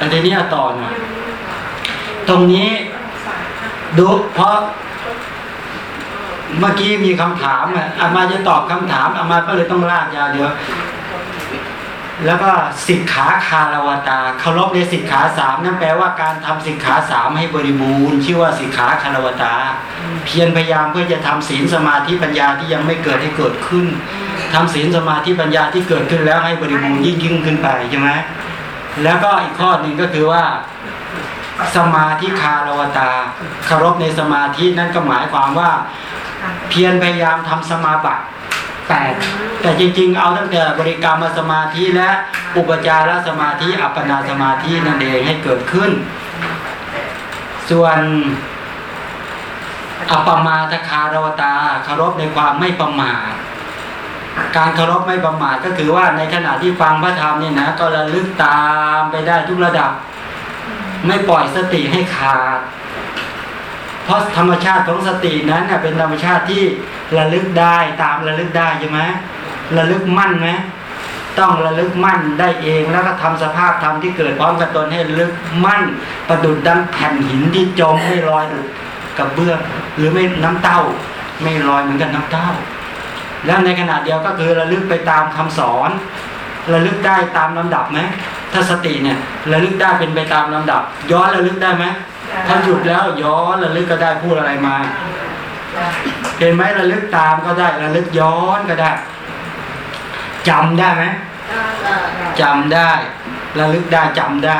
Speaker 2: อันนี้ต่อหน่อยตรงนี้ดูเพราะ เมื่อกี้มีคำถามอะอามาจะตอบคำถามอามาก็เลยต้องลากยาวเดี๋ยวแล้วก็สิกขาคารวตาเคารพในสิกขาสามนั่นแปลว่าการทำสิกขาสามให้บริบูรณ์ชื่อว่าสิกขาคารวตา เพียรพยายามเพื่อจะทำศีลสมาธิปัญญาที่ยังไม่เกิดให้เกิดขึ้นทำศีลสมาธิปัญญาที่เกิดขึ้นแล้วให้บริบูรณ์ยิ่งยิ่งขึ้นไปใช่ไหมแล้วก็อีกข้อหนึ่งก็คือว่า สมาธิคารวตาเคารพในสมาธินั่นก็หมายความว่า เพียรพยายามทำสมาบัติแปดแต่จริงๆ เอาตั้งแต่บริกรรมสมาธิและอุปจารสมาธิอัปปนาสมาธินั่นเองให้เกิดขึ้น ส่วนอัปปมาทคารวตาเคารพในความไม่ประมาทการเคารพไม่ประมาทก็คือว่าในขณะที่ฟังพระธรรมเนี่ยนะก็ระลึกตามไปได้ทุกระดับ ไม่ปล่อยสติให้ขาด เพราะธรรมชาติของสตินั้นเน่ยเป็นธรรมชาติที่ระลึกได้ตามระลึกได้ใช่ไหมระลึกมั่นไหมต้องระลึกมั่นได้เองแล้วก็ทำสภาพธรรมที่เกิดพร้อมกับตนให้ลึกมั่น ประดุดดังแผ่นหินที่จมไม่ลอยกับเบื้องหรือไม่น้ำเต้า ไม่ลอยเหมือนกันน้ำเต้า แล้วในขณะเดียวก็คือระลึกไปตามคำสอน ระลึกได้ตามลำดับไหม ถ้าสติเนี่ยระลึกได้เป็นไปตามลำดับ ย้อนระลึกได้ไหมถ้าหยุดแล้วย้อนระลึกก็ได้พูดอะไรมาเห็นไหมระลึกตามก็ได้ระลึกย้อนก็ได้จำได้ไหมจำได้ระลึกได้จำได้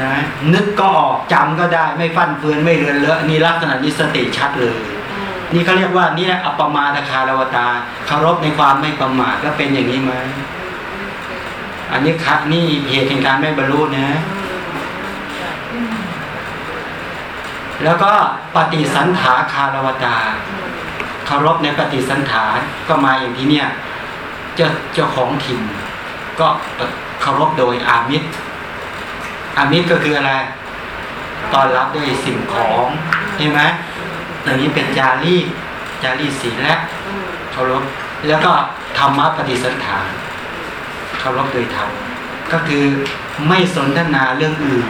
Speaker 2: นะนึกก็ออกจำก็ได้ ไม่ฟั่นเฟือนไม่เลือนเลอะนี่ลักษณะนี้สติชัดเลยนี่เขาเรียกว่านี่อัปปมาทคารวตาเคารพในความไม่ประมาทก็เป็นอย่างนี้ไหม อันนี้คัดนี่เหตุแห่งการไม่บรรลุนะ แล้วก็ปฏิสันถาคารวตาเคารพในปฏิสันถาก็มาอย่างที่เนี่ยเจ้าเจ้าของถิ่นก็เคารพโดยอามิตร อามิตรก็คืออะไรตอนรับด้วยสิ่งของเห็นไหมอย่างนี้เป็นจารีจารีศีลและเคารพแล้วก็ธรรมะปฏิสันถาน คารพโดยธรรมก็คือไม่สนทนาเรื่องอื่น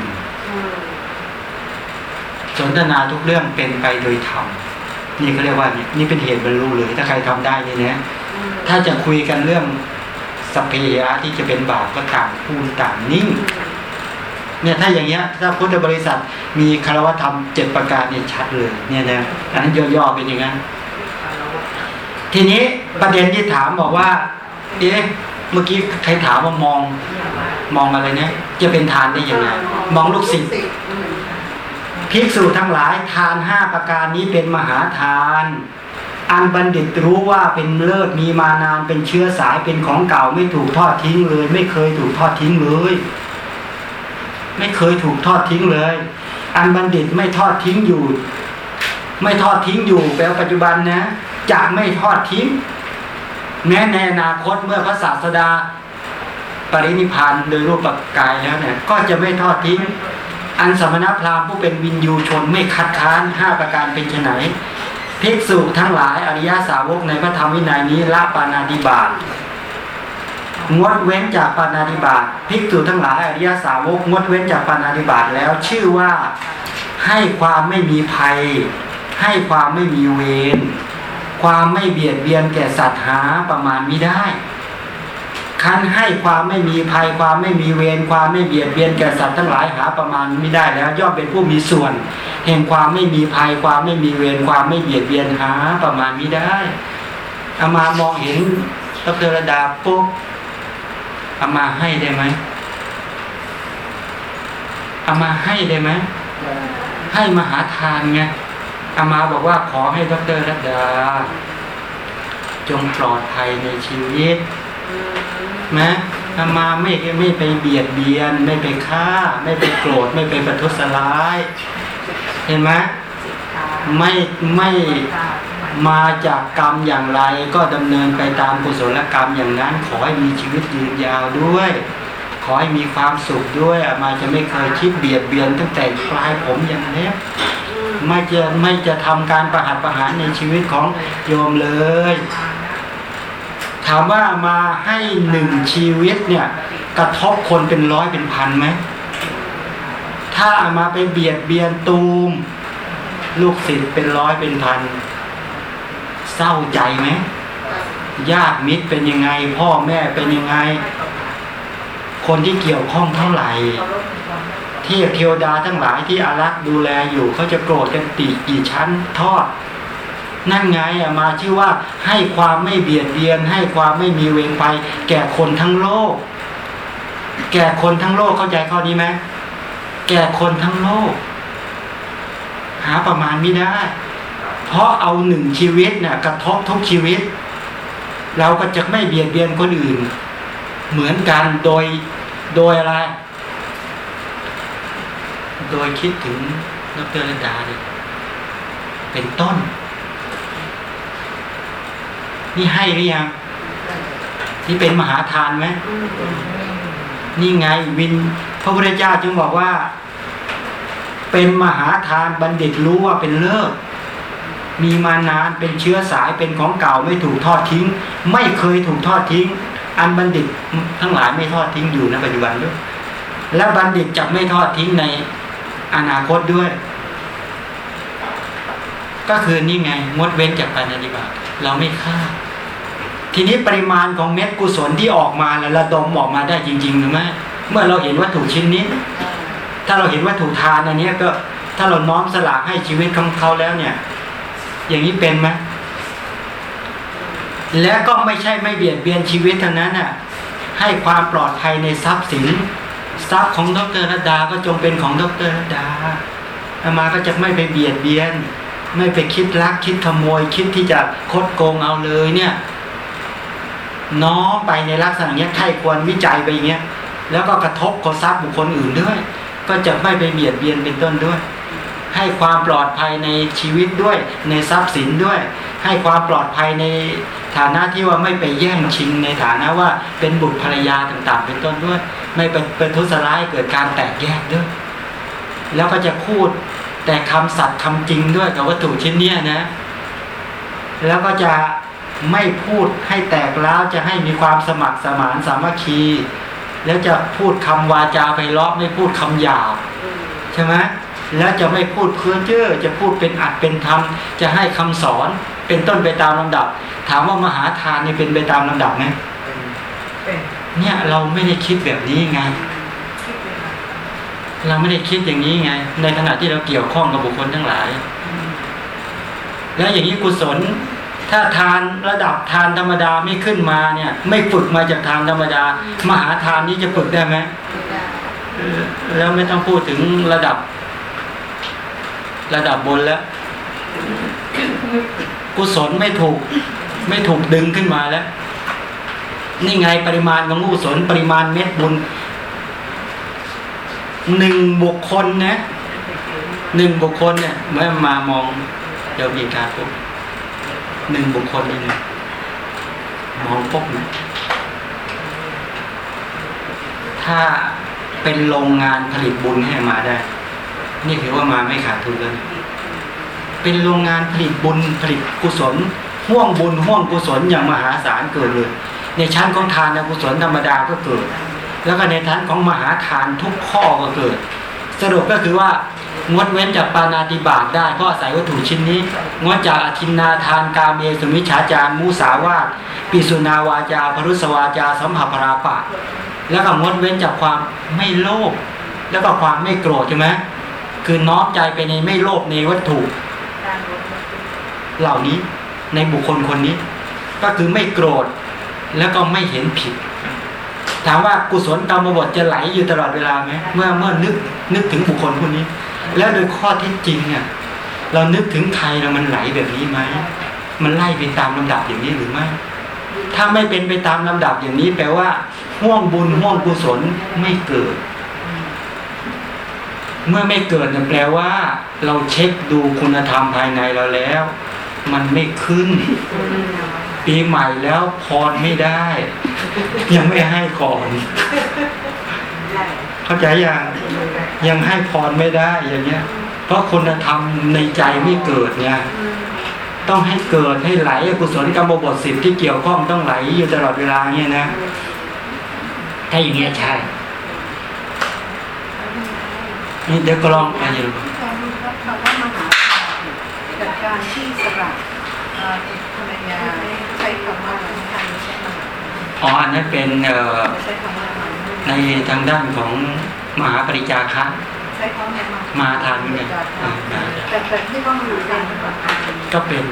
Speaker 2: สนทนาทุกเรื่องเป็นไปโดยธรรมนี่เขาเรียกว่านี่นี่เป็นเหตุบรรลุเลยถ้าใครทำได้นี่นะถ้าจะคุยกันเรื่องสัพเพยะที่จะเป็นบาปก็ต่างพูดต่างนิ่งเนี่ยถ้าอย่างเงี้ยถ้าพุทธบริษัทมีคารวธรรมเจ็ดประการเนี่ยชัดเลยเนี่ยนะอันนั้นย่อๆเป็นอย่างนั้นทีนี้ประเด็นที่ถามบอกว่า เอ๊ะ เมื่อกี้ใครถามว่ามองมองอะไรเนี่ยจะเป็นทานได้ยังไง มองลูกศิษย์ภิกษุทั้งหลายทานห้าประการนี้เป็นมหาทาน อันบัณฑิตรู้ว่าเป็นเลิศมีมานานเป็นเชื้อสายเป็นของเก่าไม่ถูกทอดทิ้งเลย ไม่เคยถูกทอดทิ้งเลย ไม่เคยถูกทอดทิ้งเลย อันบัณฑิตไม่ทอดทิ้งอยู่ ไม่ทอดทิ้งอยู่แปลว่าปัจจุบันนะจะไม่ทอดทิ้ง แม้ในอนาคตเมื่อพระศาสดา ปรินิพานโดยรูปกายแล้วเนี่ย ก็จะไม่ทอดทิ้ง อันสมณพราหมณ์ผู้เป็นวินยูชนไม่คัดค้านห้าประการเป็นไฉนภิกษุทั้งหลายอริยสาวกในพระธรรมวินัยนี้ละปานาติบาตงดเว้นจากปานาติบาตภิกษุทั้งหลายอริยสาวกงดเว้นจากปานาติบาตแล้วชื่อว่าให้ความไม่มีภัย ให้ความไม่มีเวร ความไม่เบียดเบียนแก่สัตว์หาประมาณมิได้คันให้ความไม่มีภัยความไม่มีเวรความไม่เบียดเบียนแก่สัตว์ทั้งหลายหาประมาณไม่ได้แล้ว ย่อมเป็นผู้มีส่วนแห่งความไม่มีภัยความไม่มีเวรความไม่เบียดเบียนหาประมาณไม่ได้อามามองเห็นดรระดาปุ๊บอามาให้ได้ไหมอามาให้ได้ไหมให้มหาทานไง อามาบอกว่าขอให้ดรระดา จงปลอดภัยในชีวิตนะอามาไม่ไม่ไปเบียดเบียน ไม่ไปฆ่า ไม่ไปโกรธ ไม่ไปประทุษร้าย เห็นไหมไม่ไม่มาจากกรรมอย่างไรก็ดำเนินไปตามกุศลกรรมอย่างนั้น ขอให้มีชีวิตยืนยาวด้วย ขอให้มีความสุขด้วยอามาจะไม่เคยคิดเบียดเบียนตั้งแต่ปลายผมอย่างเล็บ ไม่จะไม่จะทำการประหัตประหารในชีวิตของโยมเลย ถามว่ามาให้หนึ่งชีวิตเนี่ย กระทบคนเป็นร้อยเป็นพันไหม ถ้ามาไปเบียดเบียนตูม ลูกศิษย์เป็นร้อยเป็นพัน เศร้าใจไหมญาติมิตรเป็นยังไง พ่อแม่เป็นยังไง คนที่เกี่ยวข้องเท่าไหร่ ทพเทวดาทั้งหลายที่อารักษ์ดูแลอยู่เขาจะโกรธกันติกี่ชั้นทอด นั่นไงอะมาชื่อว่าให้ความไม่เบียดเบียน ให้ความไม่มีเวรภัยแก่คนทั้งโลก แก่คนทั้งโลกเข้าใจข้อนี้ไหมแก่คนทั้งโลก หาประมาณไม่ได้ เพราะเอาหนึ่งชีวิตเนี่ยกระทบทุกชีวิต เราก็จะไม่เบียดเบียนคนอื่น เหมือนกันโดยโดยอะไร โดยคิดถึงดรระดาเนี่ยเป็นต้น นี่ให้หรือยังนี่เป็นมหาทานไหมนี่ไงวินพระพุทธเจ้าจึงบอกว่า เป็นมหาทานบัณฑิตรู้ว่าเป็นเลิศมีมานานเป็นเชื้อสายเป็นของเก่าไม่ถูกทอดทิ้ง ไม่เคยถูกทอดทิ้ง อันบัณฑิตทั้งหลายไม่ทอดทิ้งอยู่ในปัจจุบันด้วยและบัณฑิตจะไม่ทอดทิ้งใน นาคตด้วย ก็คือนี่ไงงดเว้นจากปาณาติบาตเราไม่ฆ่า ทีนี้ปริมาณของเม็ดกุศลที่ออกมาแล้วระดมออกมาได้จริง ๆ หรือไม่เมื่อเราเห็นวัตถุชิ้นนี้ ถ้าเราเห็นวัตถุทานอันนี้ก็ถ้าเราน้อมสละให้ชีวิตของเขาแล้วเนี่ย อย่างนี้เป็นไหมและก็ไม่ใช่ไม่เบียดเบียนชีวิตเท่านั้นน่ะให้ความปลอดภัยในทรัพย์สิน ทรัพย์ของดรระดาก็จงเป็นของดรระดาอามาก็จะไม่ไปเบียดเบียน ไม่ไปคิดลักคิดขโมย คิดที่จะคดโกงเอาเลยเนี่ย น้อมไปในลักษณะเนี้ยใครควรวิจัยไปอย่างเงี้ย แล้วก็กระทบกับทรัพย์บุคคลอื่นด้วย ก็จะไม่ไปเบียดเบียนเป็นต้นด้วย ให้ความปลอดภัยในชีวิตด้วย ในทรัพย์สินด้วย ให้ความปลอดภัยในฐานะที่ว่าไม่ไปแย่งชิงในฐานะว่าเป็นบุตรภรรยาต่าง ๆ เป็นต้นด้วย ไม่เป็นเป็นทุสร้ายเกิดการแตกแยกด้วย แล้วก็จะพูดแต่คำสัตย์คำจริงด้วยกับวัตถุชิ้นเนี้ยนะ แล้วก็จะไม่พูดให้แตกแล้วจะให้มีความสมัครสมานสามัคคี แล้วจะพูดคำวาจาไปลาะไม่พูดคำหยาบใช่ไหมแล้วจะไม่พูดเพ้อเจ้อจะพูดเป็นอัดเป็นธรรม จะให้คำสอนเป็นต้นไปตามลำดับ ถามว่ามหาทานนี่เป็นไปตามลำดับไหม
Speaker 1: เป็น
Speaker 2: เนี่ยเราไม่ได้คิดแบบนี้ไง เราไม่ได้คิดอย่างนี้ไง ในขณะที่เราเกี่ยวข้องกับบุคคลทั้งหลาย แล้วอย่างนี้กุศล ถ้าทานระดับทานธรรมดาไม่ขึ้นมาเนี่ย ไม่ฝึกมาจากทานธรรมดา มหาทานนี้จะฝึกได้ไหมเออแล้วไม่ต้องพูดถึงระดับ ระดับบนแล้ว กุศลไม่ถูก ไม่ถูกดึงขึ้นมาแล้ว นี่ไงปริมาณของกุศลปริมาณเม็ดบุญหนึ่งบุคคลนะหนึ่งบุคคลเนี่ย เมื่อมามองเดี๋ยวมีการปุ๊บหนึ่งบุคคลนี่นะมองปุ๊บนะถ้าเป็นโรงงานผลิตบุญให้มาได้ นี่ถือว่ามาไม่ขาดทุนเลยเป็นโรงงานผลิตบุญผลิตกุศลห่วงบุญห่วงกุศลอย่างมหาศาลเกิดเลย ในชั้นของทานกุศลธรรมดาก็เกิด แล้วก็ในชั้นของมหาทานทุกข้อก็เกิด สรุปก็คือว่างดเว้นจากปานาติบาตได้เพราะอาศัยวัตถุชิ้นนี้งดจากอธินนาทานกาเมสุมิชาจารมุสาวาทปิสุนาวาจาพรุสวาจาสัมผัสปราปะ แล้วก็งดเว้นจากความไม่โลภแล้วก็ความไม่โกรธใช่ไหมคือน้อมใจไปในไม่โลภในวัตถุ เหล่านี้ในบุคคลคนนี้ ก็คือไม่โกรธ แล้วก็ไม่เห็นผิด ถามว่ากุศลกรรมบทจะไหลอยู่ตลอดเวลาไหมเมื่อเมื่อนึกนึกถึงบุคคลคนนี้ แล้วโดยข้อเที่จริงเนี่ยเรานึกถึงใครแล้วมันไหลแบบนี้ไหมมันไล่ไปตามลำดับอย่างนี้หรือไม่ ถ้าไม่เป็นไปตามลำดับอย่างนี้แปลว่าห่วงบุญห่วงกุศลไม่เกิด เมื่อไม่เกิดเนี่ยแปลว่า เราเช็คดูคุณธรรมภายในเราแล้ว มันไม่ขึ้น ปีใหม่แล้วพรไม่ได้ ยังไม่ให้ก่อนเข้าใจยังยังให้พรไม่ได้อย่างเงี้ย เพราะคุณธรรมในใจไม่เกิดไงต้องให้เกิดให้ไหลกุศลกรรมบทสิบที่เกี่ยวข้องต้องไหลอยู่ตลอดเวลาเนี่ยนะถ้าอย่างเงี้ยใช่นี่เดี๋ยวก็ลองไปอยู่
Speaker 4: คำว่ามหาทาน
Speaker 5: จา กการที่สละเอ่อภรรยาใช้คำว่าอะไรทางใช้คำว่า
Speaker 2: อ๋ออันนั้นเป็นเอ่อ
Speaker 5: ใช้คำว่าอะไร
Speaker 2: ในทางด้านของมหาปริจาคะ
Speaker 5: ใช้คำว่ามา
Speaker 2: มาทางเนี่ยอ่ามา
Speaker 5: แต่แต่ที่ต้องอยู่ในแบบ
Speaker 2: ก็เป็น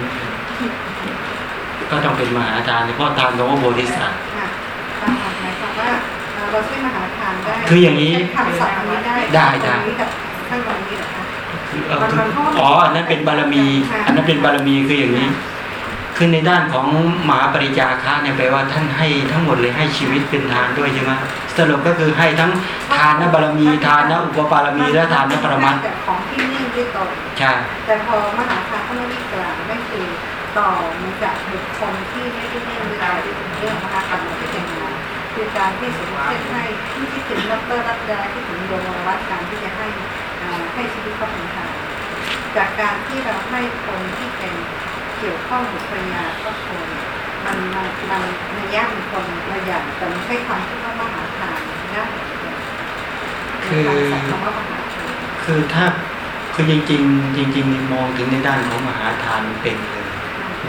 Speaker 2: ก็ต้องเป็นมหาทานเพราะทานโนโบธิสัตว์
Speaker 5: ค่ะตามหลักหมายความว่าเอ่อเราใช้มหาทานได้
Speaker 2: คืออย่างนี้
Speaker 5: ใช้คำศัพท์อันนี้ได้
Speaker 2: ได้ได้
Speaker 5: ตรงนี้กับข้างตรงนี้เหร อคะ
Speaker 2: คือเอ่อคืออ๋ออันนั้นเป็นบารมี อันนั้นเป็นบารมีคืออย่างนี้คือในด้านของมหาปริจาคะเนี่ยแปลว่าท่านให้ทั้งหมดเลยให้ชีวิตเป็นทานด้วยใช่ไหมสรุปก็คือให้ทั้งทานบารมีทานอุปบารมีและทานปรมัตถ์
Speaker 5: แต่ของที่เนื่องด้วยตน
Speaker 2: ใช่
Speaker 5: แต่พอมหาทานพระวิกลางได้คือต่อมาจากบุคคลที่ไม่ได้เนื่องด้วยตนเรื่องมหากรรมที่เป็นงานคือการที่สมมติให้ที่ถึงดรรัตดาที่ถึงโยมวัดการที่จะให้อ่า ให้ชีวิตเขาเป็นทานจากการที่เราให้คนที่เป็นเกี่ยวข้องกับภรรยาครอบครัวเนี่ยมันมันมันในยากเป็นคนละอย่างแต่ไม่ใช่ความที่ว่ามหาทานนะ
Speaker 2: คือ
Speaker 5: คำว่ามหาทาน
Speaker 2: คือถ้าคือจริง ๆ จริง ๆ มองถึงในด้านของมหาทานเป็นเลย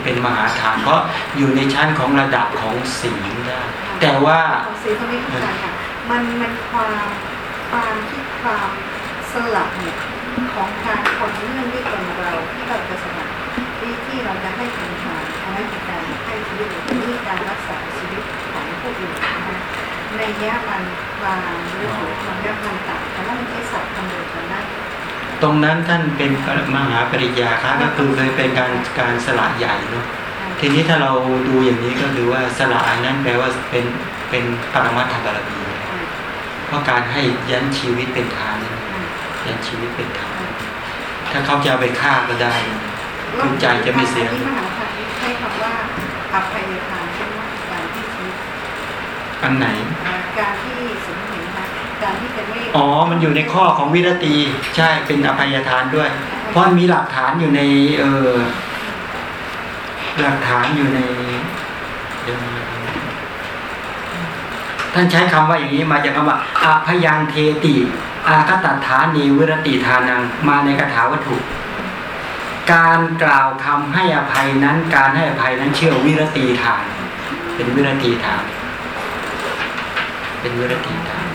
Speaker 2: เป็นมหาทาน เพราะอยู่ในชั้นของระดับของศีลได้แต่ว่า
Speaker 5: ของซีเขาไม่เข้าใจค่ะมันมันความความที่ความ สลับเนี่ยของการคนเรื่องด้วยคนเราที่เราจะสลับที่ที่เราจะให้เป็นทานอันนั้นคือการให้ชีวิตหรือนี่การรักษาชีวิตของผู้อื่นนะคะในยะมันวางหรือของยะมันต่างแต่ว่ามันใช้ศัพท์คำเดียวกันนะ
Speaker 2: ตรงนั้นท่านเป็นมหาปริญญาคะก็คือเคยเป็นการการสละใหญ่เนาะทีนี้ถ้าเราดูอย่างนี้ก็คือว่าสละอันนั้นแปลว่าเป็นเป็นปรมัตถบารมีเพราะการให้ยันชีวิตเป็นทานนั่นเอง ยันชีวิตเป็นทานถ้าเขาจะเอาไปฆ่าก็ได้นะคือใจจะไม่เสีย
Speaker 5: อันนี้มหาทานนี่ใช้คำว่าอภัยทานใช่ไหมการที่ชีวิต
Speaker 2: อันไหน
Speaker 5: การที่สมเห็นนะการที่จะไม่
Speaker 2: อ๋อ มันอยู่ในข้อของวิรตีใช่เป็นอภัยทานด้วย เพราะมีหลักฐานอยู่ในเออหลักฐานอยู่ในเดี๋ยวนะท่านใช้คำว่าอย่างนี้มาจากคำว่าอาพยังเทติ อาคตัฐานีวิรติทานังมาในคาถาวัตถุ การกล่าวคำให้อภัยนั้น การให้อภัยนั้นเชื่อวิรตีทาน เป็นวิรตีทาน เป็นวิรตีทาน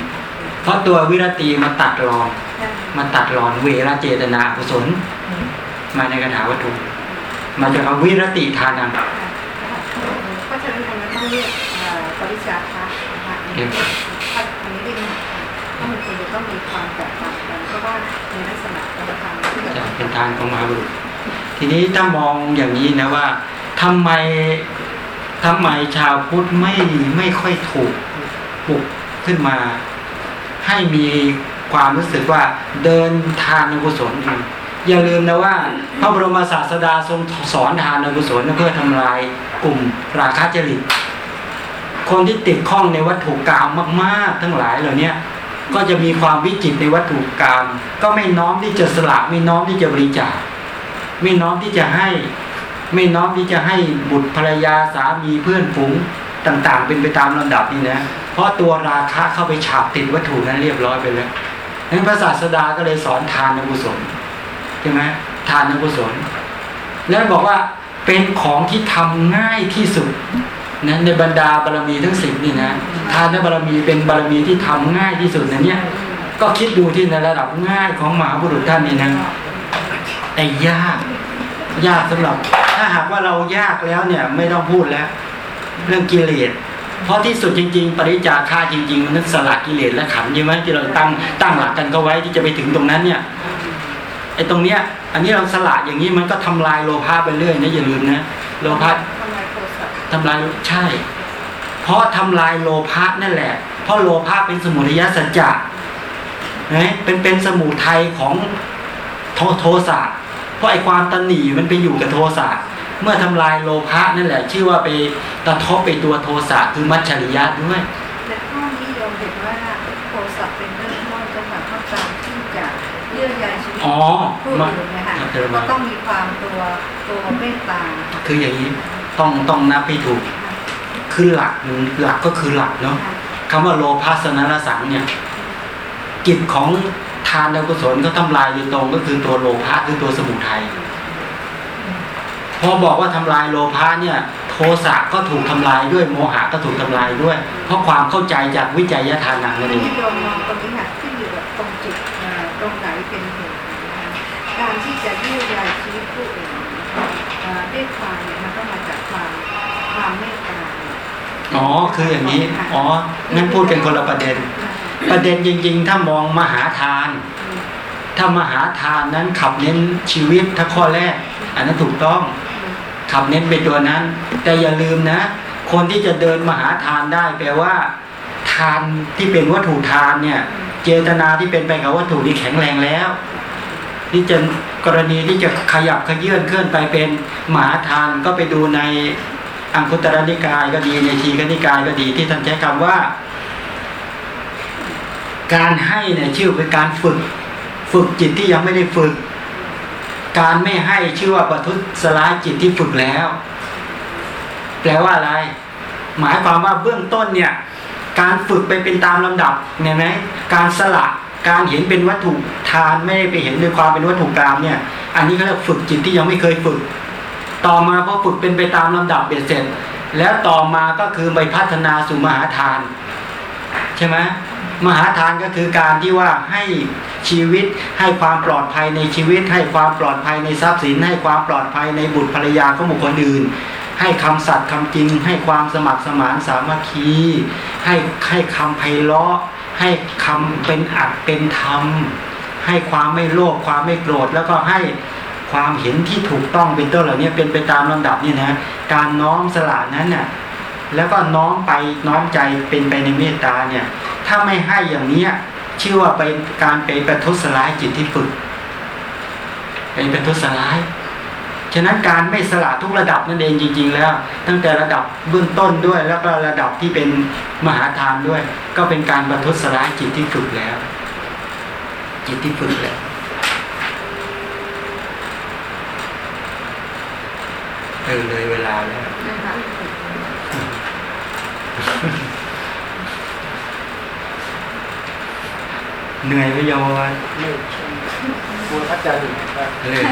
Speaker 2: เพราะตัววิรตีมาตัดรอนมาตัดรอนเวรเจตนากุศลมาในคาถาวัตถุมาจากคำวิรติทานัง
Speaker 5: เพราะฉะนั้นอันนั้นต้องเรียกเอ่อปริจาคะนะคะอันนี้ถ้าอันนี้เรีย กมหาทานเพราะมันควรจะต้องมีความแตกต่างกันเพราะว่าในลักษณะการทำที่แบบ
Speaker 2: เป็นทานของมหาบุรุษ ทีนี้ถ้ามองอย่างนี้นะว่าทำไมทำไมชาวพุทธไม่ไม่ค่อยถูกปลุกขึ้นมา ให้มีความรู้สึกว่าเดินทานกุศลอย่าลืมนะว่า พระบรมศาสดาทรงสอนทานกุศลเพื่อทำลายกลุ่มราคะจริตคนที่ติดข้องในวัตถุกรรมมาก ๆ ทั้งหลายเหล่านี้ ก็จะมีความวิจิตในวัตถุกรรมก็ไม่น้อมที่จะสละไม่น้อมที่จะบริจาคไม่น้อมที่จะให้ ไม่น้อมที่จะให้บุตรภรรยาสามีเพื่อนฝูงต่าง ๆ เป็นไปตามลำดับนี่นะเพราะตัวราคะเข้าไปฉาบติดวัตถุนั้นเรียบร้อยไปแล้วนั้นพระศาสดาก็เลยสอนทานกุศลใช่ไหมทานกุศล แล้วบอกว่าเป็นของที่ทำง่ายที่สุด นะในบรรดาบารมีทั้งสิบนี่นะทานบารมีเป็นบารมีที่ทำง่ายที่สุดนะเนี่ยก็คิดดูที่ในระดับง่ายของมหาบุรุษท่านนี่นะแต่ยาก ยากสำหรับ ถ้าหากว่าเรายากแล้วเนี่ยไม่ต้องพูดแล้ว เรื่องกิเลสเพราะที่สุดจริง ๆ ปริจาค่าจริง ๆ มันนั้นสละกิเลสและขันธ์ใช่ไหมที่เราตั้งตั้งหลักกันก็ไว้ที่จะไปถึงตรงนั้นเนี่ยไอ้ตรงเนี้ย อันนี้เราสละอย่างนี้มันก็ทำลายโลภะไปเรื่อยนะอย่าลืมนะโลภะ
Speaker 5: ทำลายโทสะ
Speaker 2: ทำลายใช่ เพราะทำลายโลภะนั่นแหละ เพราะโลภะเป็นสมุทัยสัจจะนะเป็นเป็นสมุทัยของโทโทสะเพราะไอ้ความตันหนีมันไปอยู่กับโทสะเมื่อทำลายโลภะนั่นแหละ ชื่อว่าไปกระทบไปตัวโทสะคือมัจฉริยะด้วย
Speaker 5: แต่ข้อนี้โยมเห็นว่าโทสะเป็นเรื่องต้นจังหวะต้องการที่จะเยื่อใยชีวิต
Speaker 2: อ๋อ
Speaker 5: ผู้
Speaker 2: มา
Speaker 5: อื่นเนะคะ
Speaker 2: มาเจอมา
Speaker 5: ก็ต้องมีความตัวตัวเมตตาค่ะ
Speaker 2: คืออย่างนี้ ต้องต้องนับให้ถูกคือหลักหลักก็คือหลักเนาะคำว่าโลภะสนรสังเนี่ยกิจของทานกุศลก็ทำลายโดยตรงก็คือตัวโลภะคือตัวสมุทัยพอบอกว่าทำลายโลภะเนี่ย โทสะก็ถูกทำลายด้วยโมหะก็ถูกทำลายด้วย เพราะความเข้าใจจากวิจัยทานังนั่นเอง
Speaker 5: ที่โยมมองตรงนี้ค่ะขึ้นอยู่กับตรงจุดเอ่อตรงไหนเป็นเหตุนะคะการที่จะยืดยายชีวิตผู้อื่นเอ่อด้วยความ
Speaker 2: อ๋อคืออย่างนี้ อ๋องั้นพูดกันคนละประเด็น ประเด็นจริง ๆ ถ้ามองมหาทาน ถ้ามหาทานนั้นขับเน้นชีวิตถ้าข้อแรก อันนั้นถูกต้อง ขับเน้นไปตัวนั้น แต่อย่าลืมนะ คนที่จะเดินมหาทานได้แปลว่า ทานที่เป็นวัตถุทานเนี่ย เจตนาที่เป็นไปกับวัตถุนี่แข็งแรงแล้วที่จะกรณีที่จะขยับขยื่นเคลื่อนไปเป็นมหาทานก็ไปดูใน อังคุตรนิกายก็ดีในทีฆนิกายก็ดีที่ท่านใช้คำว่า การให้เนี่ยชื่อเป็นการฝึก ฝึกจิตที่ยังไม่ได้ฝึก การไม่ให้ชื่อว่าประทุษร้ายจิตที่ฝึกแล้ว แปลว่าอะไร หมายความว่าเบื้องต้นเนี่ย การฝึกไปเป็นตามลำดับเนี่ยไหมการสละการเห็นเป็นวัตถุทานไม่ได้ไปเห็นด้วยความเป็นวัตถุกรรมเนี่ย อันนี้เขาเรียกฝึกจิตที่ยังไม่เคยฝึก ต่อมาพอฝึกเป็นไปตามลำดับเบ็ดเสร็จ แล้วต่อมาก็คือไปพัฒนาสู่มหาทาน ใช่ไหมมหาทานก็คือการที่ว่าให้ชีวิตให้ความปลอดภัยในชีวิต ให้ความปลอดภัยในทรัพย์สิน ให้ความปลอดภัยในบุตรภรรยาของบุคคลอื่น ให้คำสัตย์คำจริง ให้ความสมัครสมานสามัคคี ให้ให้คำไพเราะให้คำเป็นอัดเป็นธรรม ให้ความไม่โลภความไม่โกรธแล้วก็ให้ ความเห็นที่ถูกต้องเป็นต้นเหล่านี้เป็นไปตามลำดับนี่นะการน้อมสละนั้นน่ะแล้วก็น้อมไปน้อมใจเป็นไปในเมตตาเนี่ย ถ้าไม่ให้อย่างเนี้ยชื่อว่าเป็นการไปประทุษร้ายจิตที่ฝึกเป็นประทุษร้ายฉะนั้นการไม่สละทุกระดับนั่นเองจริง ๆ แล้ว ตั้งแต่ระดับเบื้องต้นด้วย แล้วก็ระดับที่เป็นมหาทานด้วย ก็เป็นการประทุษร้ายจิตที่ฝึกแล้ว จิตที่ฝึกแล้ว เออเลยเวลาแล้ว
Speaker 5: นะคะ
Speaker 2: เหนื่อยไปโยน
Speaker 3: ไม่กลัวพระอาจารย์อยู่ว่า
Speaker 2: เลย